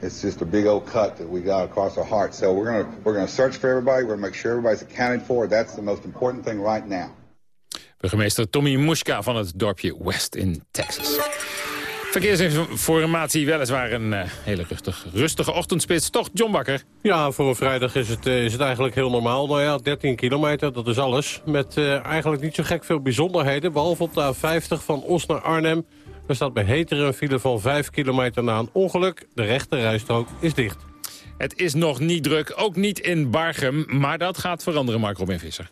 it's just a big old cut that we got across our heart. So we're going to we're going to search for everybody. We're going to make sure everybody's accounted for. That's the most important thing right now. Burgemeester Tommy Muska van het dorpje West in Texas. Verkeersinformatie, weliswaar een uh, hele rustig, rustige ochtendspits. Toch, John Bakker? Ja, voor een vrijdag is het, uh, is het eigenlijk heel normaal. Nou ja, 13 kilometer, dat is alles. Met uh, eigenlijk niet zo gek veel bijzonderheden. Behalve op de A50 van Os naar Arnhem. Er staat bij Heteren een file van 5 kilometer na een ongeluk. De rechte rijstrook is dicht. Het is nog niet druk, ook niet in Bargem. Maar dat gaat veranderen, Mark Robin Visser.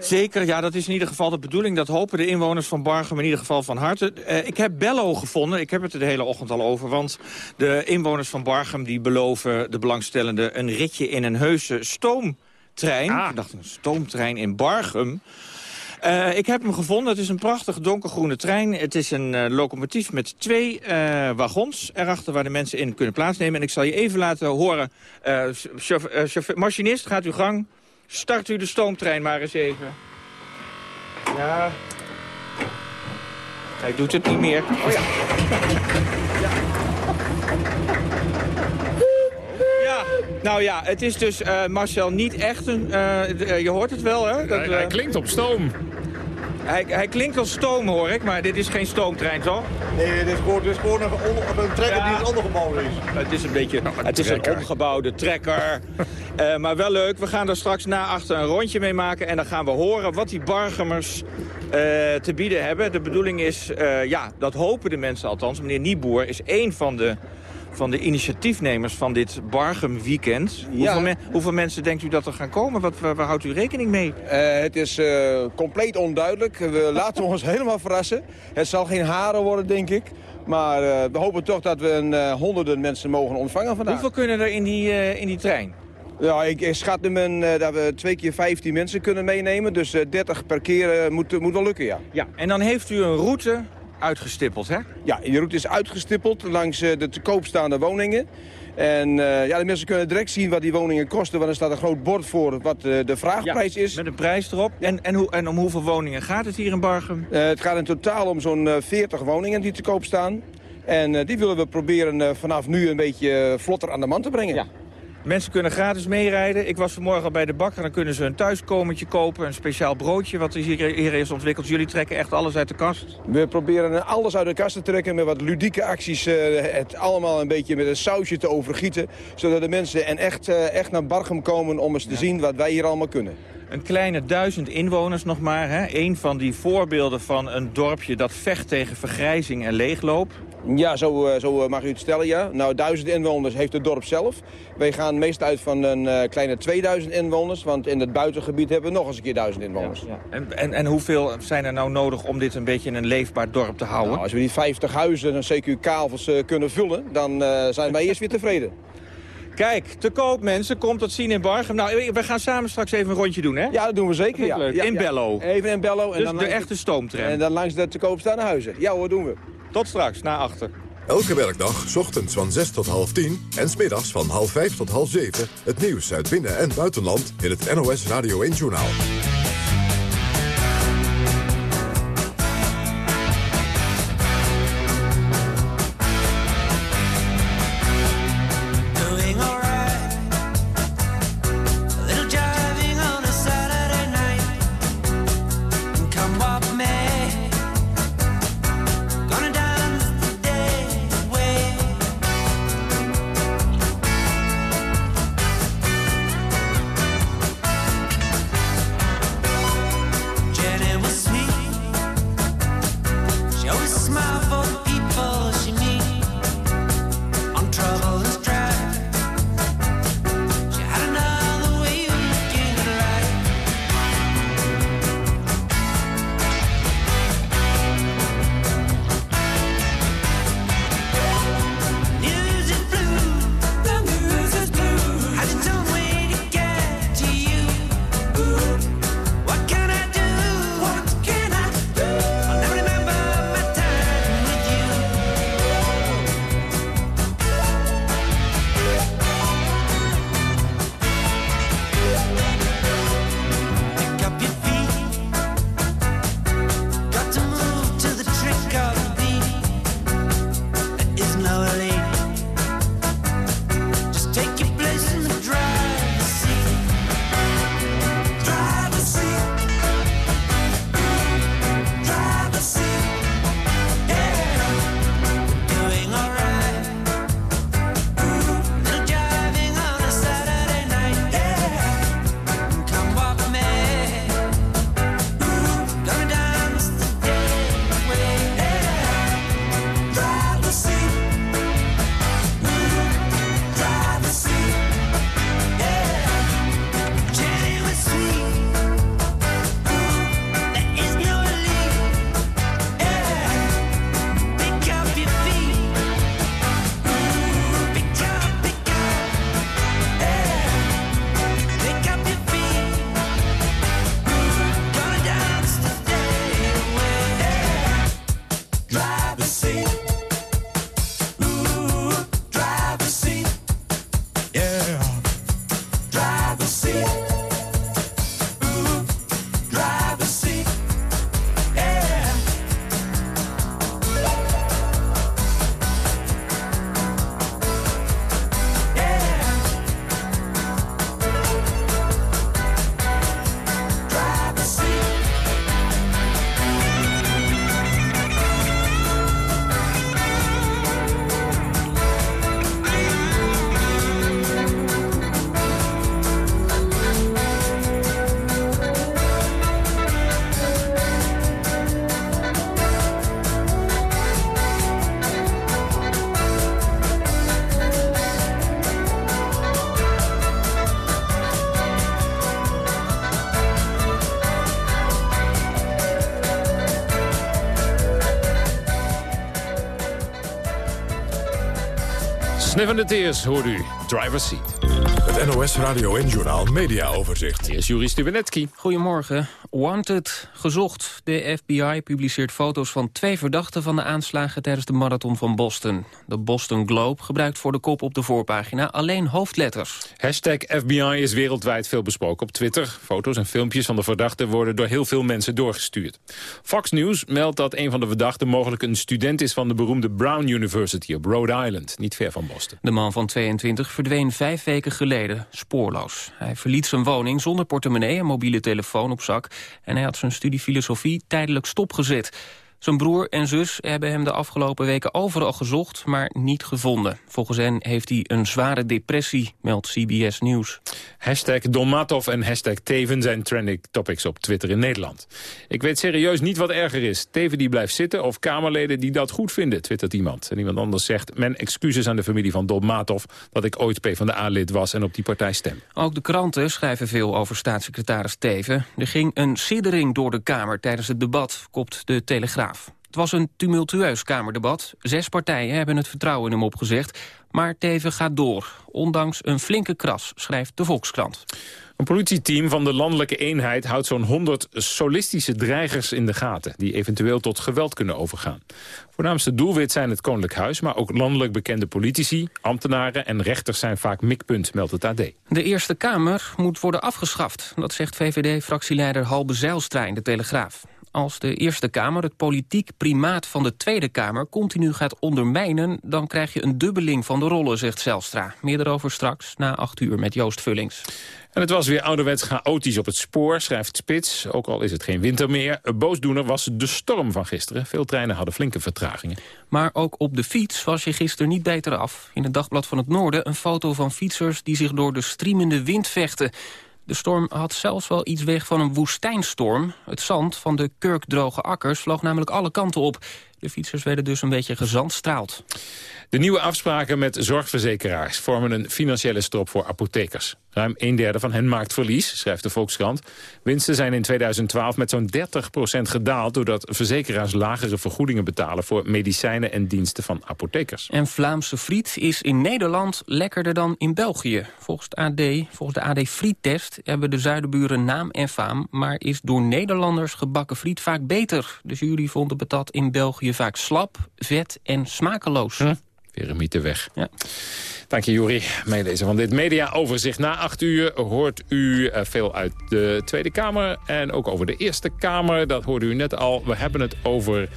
Zeker, ja, dat is in ieder geval de bedoeling. Dat hopen de inwoners van Bargem in ieder geval van harte. Uh, ik heb Bello gevonden, ik heb het er de hele ochtend al over. Want de inwoners van Bargem die beloven de belangstellenden... een ritje in een heuse stoomtrein. Ah. Ik dacht, een stoomtrein in Bargem... Uh, ik heb hem gevonden. Het is een prachtige donkergroene trein. Het is een uh, locomotief met twee uh, wagons erachter waar de mensen in kunnen plaatsnemen. En ik zal je even laten horen. Machinist, gaat uw gang. Start u de stoomtrein maar eens even. Ja. Hij doet het niet meer. Oh ja. ja. Nou ja, het is dus, uh, Marcel, niet echt een... Uh, je hoort het wel, hè? Dat, uh, hij, hij klinkt op stoom. Hij, hij klinkt als stoom, hoor ik, maar dit is geen stoomtrein, toch? Nee, dit is gewoon, dit is gewoon een, een trekker ja. die het ondergebouwd is. Het is een beetje, nou, een het is een omgebouwde trekker. uh, maar wel leuk, we gaan er straks na achter een rondje mee maken... en dan gaan we horen wat die bargemers uh, te bieden hebben. De bedoeling is, uh, ja, dat hopen de mensen althans. Meneer Nieboer is één van de van de initiatiefnemers van dit Bargem Weekend. Ja. Hoeveel, me hoeveel, mensen denkt u dat er gaan komen? Wat, waar, waar houdt u rekening mee? Uh, het is uh, compleet onduidelijk. We laten ons helemaal verrassen. Het zal geen haren worden, denk ik. Maar uh, we hopen toch dat we een, honderden mensen mogen ontvangen vandaag. Hoeveel kunnen er in die, in die trein? Ja, ik, ik schat hem in, uh, dat we twee keer 15 mensen kunnen meenemen. Dus uh, 30 per keer uh, moet, moet wel lukken, ja. Ja, en dan heeft u een route uitgestippeld, hè? Ja, die route is uitgestippeld langs eh, de te koop staande woningen. En eh, ja, de mensen kunnen direct zien wat die woningen kosten. Want er staat een groot bord voor wat eh, de vraagprijs is. Met een prijs erop. En, en, hoe, en om hoeveel woningen gaat het hier in Bargem? Eh, het gaat in totaal om zo'n eh, 40 woningen die te koop staan. En eh, die willen we proberen eh, vanaf nu een beetje vlotter aan de man te brengen. Mensen kunnen gratis meerijden. Ik was vanmorgen al bij de bakker. Dan kunnen ze een thuiskomertje kopen. Een speciaal broodje wat hier, hier is ontwikkeld. Jullie trekken echt alles uit de kast. We proberen alles uit de kast te trekken met wat ludieke acties. eh, het allemaal een beetje met een sausje te overgieten. Zodat de mensen en echt, eh, echt naar Bargem komen om eens te zien wat wij hier allemaal kunnen. Een kleine duizend inwoners nog maar. Hè? Een van die voorbeelden van een dorpje dat vecht tegen vergrijzing en leegloop. Ja, zo, eh, zo eh, mag u het stellen, ja. Nou, duizend inwoners heeft het dorp zelf. Wij gaan meestal uit van een eh, kleine 2000 inwoners. Want in het buitengebied hebben we nog eens een keer duizend inwoners. En, en, en hoeveel zijn er nou nodig om dit een beetje in een leefbaar dorp te houden? Nou, als we die 50 huizen en CQ-kavels eh, kunnen vullen, dan zijn wij eerst weer tevreden. Kijk, te koop mensen, komt dat zien in Bargem. Nou, we gaan samen straks even een rondje doen, hè? Ja, dat doen we zeker. Ja. leuk. Ja, in ja. Bello. Even in Bello. En Dus dan de echte stoomtram. En dan langs de te koop staande huizen. Ja hoor, doen we. Tot straks, na achter. Elke werkdag, 's ochtends van 6 tot half 10 en smiddags van half 5 tot half 7... het nieuws uit binnen- en buitenland in het NOS Radio 1-journaal. Sniffende Tears hoort u. Driver's Seat. Het NOS Radio en Journal Media Overzicht. Hier is Juri Stubenetski. Goedemorgen. Wanted, gezocht. De FBI publiceert foto's van twee verdachten van de aanslagen tijdens de marathon van Boston. De Boston Globe gebruikt voor de kop op de voorpagina alleen hoofdletters. Hashtag FBI is wereldwijd veel besproken op Twitter. Foto's en filmpjes van de verdachten worden door heel veel mensen doorgestuurd. Fox News meldt dat een van de verdachten mogelijk een student is van de beroemde Brown University op Rhode Island, niet ver van Boston. De man van 22 verdween vijf weken geleden, spoorloos. Hij verliet zijn woning zonder portemonnee en mobiele telefoon op zak... en hij had zijn studie filosofie tijdelijk stopgezet. Zijn broer en zus hebben hem de afgelopen weken overal gezocht, maar niet gevonden. Volgens hen heeft hij een zware depressie, meldt CBS News. Hashtag Dolmatov en hashtag Teven zijn trending topics op Twitter in Nederland. Ik weet serieus niet wat erger is. Teven die blijft zitten of Kamerleden die dat goed vinden, twittert iemand. En iemand anders zegt, mijn excuses aan de familie van Dolmatov... dat ik ooit PvdA-lid was en op die partij stem. Ook de kranten schrijven veel over staatssecretaris Teven. Er ging een siddering door de Kamer tijdens het debat, kopt de Telegraaf. Het was een tumultueus Kamerdebat. Zes partijen hebben het vertrouwen in hem opgezegd. Maar Teven gaat door, ondanks een flinke kras, schrijft de Volkskrant. Een politieteam van de landelijke eenheid houdt zo'n 100 solistische dreigers in de gaten... die eventueel tot geweld kunnen overgaan. Voornaamste doelwit zijn het Koninklijk Huis... maar ook landelijk bekende politici, ambtenaren en rechters zijn vaak mikpunt, meldt het AD. De Eerste Kamer moet worden afgeschaft. Dat zegt VVD-fractieleider Halbe Zijlstra in de Telegraaf. Als de Eerste Kamer het politiek primaat van de Tweede Kamer continu gaat ondermijnen, dan krijg je een dubbeling van de rollen, zegt Zijlstra. Meer daarover straks na acht uur met Joost Vullings. En het was weer ouderwets chaotisch op het spoor, schrijft Spits. Ook al is het geen winter meer. Een boosdoener was de storm van gisteren. Veel treinen hadden flinke vertragingen. Maar ook op de fiets was je gisteren niet beter af. In het Dagblad van het Noorden een foto van fietsers die zich door de striemende wind vechten. De storm had zelfs wel iets weg van een woestijnstorm. Het zand van de kurkdroge akkers vloog namelijk alle kanten op. De fietsers werden dus een beetje gezandstraald. De nieuwe afspraken met zorgverzekeraars vormen een financiële strop voor apothekers. Ruim een derde van hen maakt verlies, schrijft de Volkskrant. Winsten zijn in 2012 met zo'n 30% gedaald... doordat verzekeraars lagere vergoedingen betalen... voor medicijnen en diensten van apothekers. En Vlaamse friet is in Nederland lekkerder dan in België. Volgens, het AD, volgens de AD Friettest hebben de zuidenburen naam en faam... maar is door Nederlanders gebakken friet vaak beter. De jury vond de patat in België vaak slap, vet en smakeloos. Hm. Weer een mythe weg. Ja. Dank je, Juri. Meelezen van dit mediaoverzicht. Na acht uur hoort u eh, veel uit de Tweede Kamer. En ook over de Eerste Kamer. Dat hoorde u net al. We hebben het over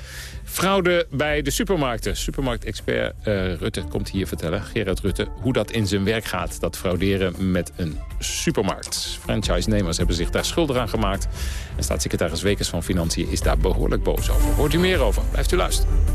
fraude bij de supermarkten. Supermarktexpert uh, Rutte komt hier vertellen, Gerard Rutte... hoe dat in zijn werk gaat, dat frauderen met een supermarkt. Franchise-nemers hebben zich daar schuldig aan gemaakt. En staatssecretaris Wekers van Financiën is daar behoorlijk boos over. Hoort u meer over? Blijft u luisteren.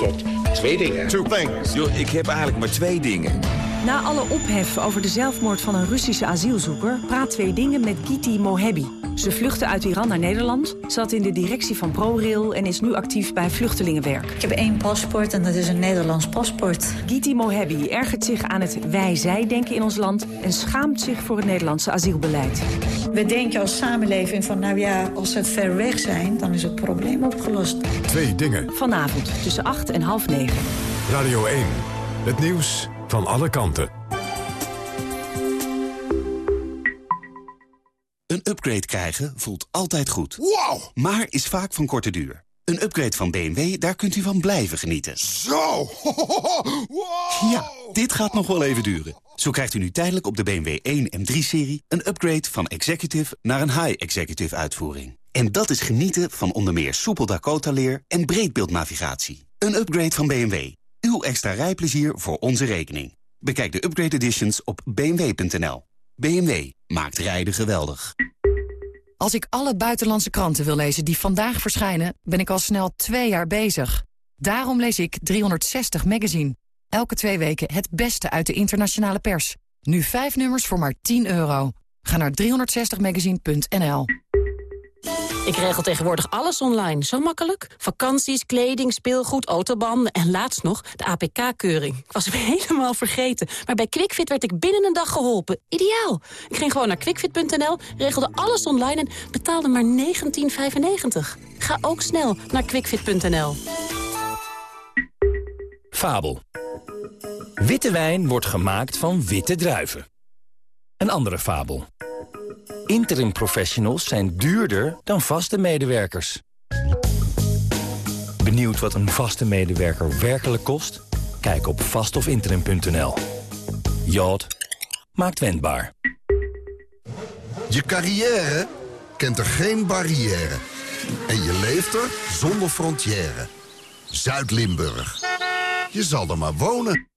Tot twee dingen. Two things. Yo, ik heb eigenlijk maar twee dingen. Na alle ophef over de zelfmoord van een Russische asielzoeker... praat twee dingen met Giti Mohebi. Ze vluchtte uit Iran naar Nederland, zat in de directie van ProRail... en is nu actief bij Vluchtelingenwerk. Ik heb één paspoort en dat is een Nederlands paspoort. Giti Mohebi ergert zich aan het wij-zij-denken in ons land... en schaamt zich voor het Nederlandse asielbeleid. We denken als samenleving van, nou ja, als ze het ver weg zijn... dan is het probleem opgelost. Twee dingen. Vanavond tussen 8 en half 9. Radio 1. Het nieuws van alle kanten. Een upgrade krijgen voelt altijd goed. Wow! Maar is vaak van korte duur. Een upgrade van BMW, daar kunt u van blijven genieten. Zo! Wow! Ja, dit gaat nog wel even duren. Zo krijgt u nu tijdelijk op de BMW 1 en 3-serie... een upgrade van executive naar een high-executive uitvoering. En dat is genieten van onder meer soepel Dakota-leer en breedbeeldnavigatie. Een upgrade van BMW. Uw extra rijplezier voor onze rekening. Bekijk de upgrade editions op bmw.nl. BMW maakt rijden geweldig. Als ik alle buitenlandse kranten wil lezen die vandaag verschijnen... ben ik al snel twee jaar bezig. Daarom lees ik 360 Magazine. Elke twee weken het beste uit de internationale pers. Nu vijf nummers voor maar 10 euro. Ga naar 360magazine.nl. Ik regel tegenwoordig alles online. Zo makkelijk. Vakanties, kleding, speelgoed, autobanden en laatst nog de APK-keuring. Ik was hem helemaal vergeten. Maar bij QuickFit werd ik binnen een dag geholpen. Ideaal. Ik ging gewoon naar quickfit.nl, regelde alles online en betaalde maar 19,95. Ga ook snel naar quickfit.nl. Fabel. Witte wijn wordt gemaakt van witte druiven. Een andere fabel. Interim professionals zijn duurder dan vaste medewerkers. Benieuwd wat een vaste medewerker werkelijk kost? Kijk op vastofinterim.nl. Jod maakt wendbaar. Je carrière kent er geen barrière. En je leeft er zonder frontière. Zuid-Limburg. Je zal er maar wonen.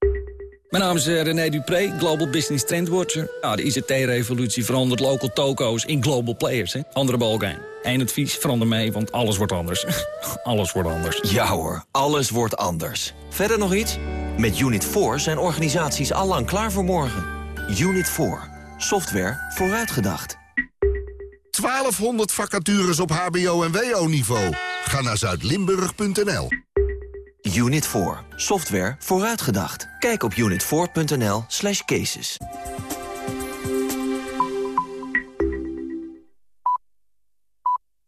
Mijn naam is eh, René Dupré, Global Business Trend Watcher. Ja, de ICT-revolutie verandert local toko's in global players. Hè? Andere balkijn. Eén advies, verander mee, want alles wordt anders. alles wordt anders. Ja hoor, alles wordt anders. Verder nog iets? Met Unit 4 zijn organisaties allang klaar voor morgen. Unit 4. Software vooruitgedacht. 1200 vacatures op hbo- en wo-niveau. Ga naar zuidlimburg.nl. Unit 4. Software vooruitgedacht. Kijk op unit4.nl slash cases.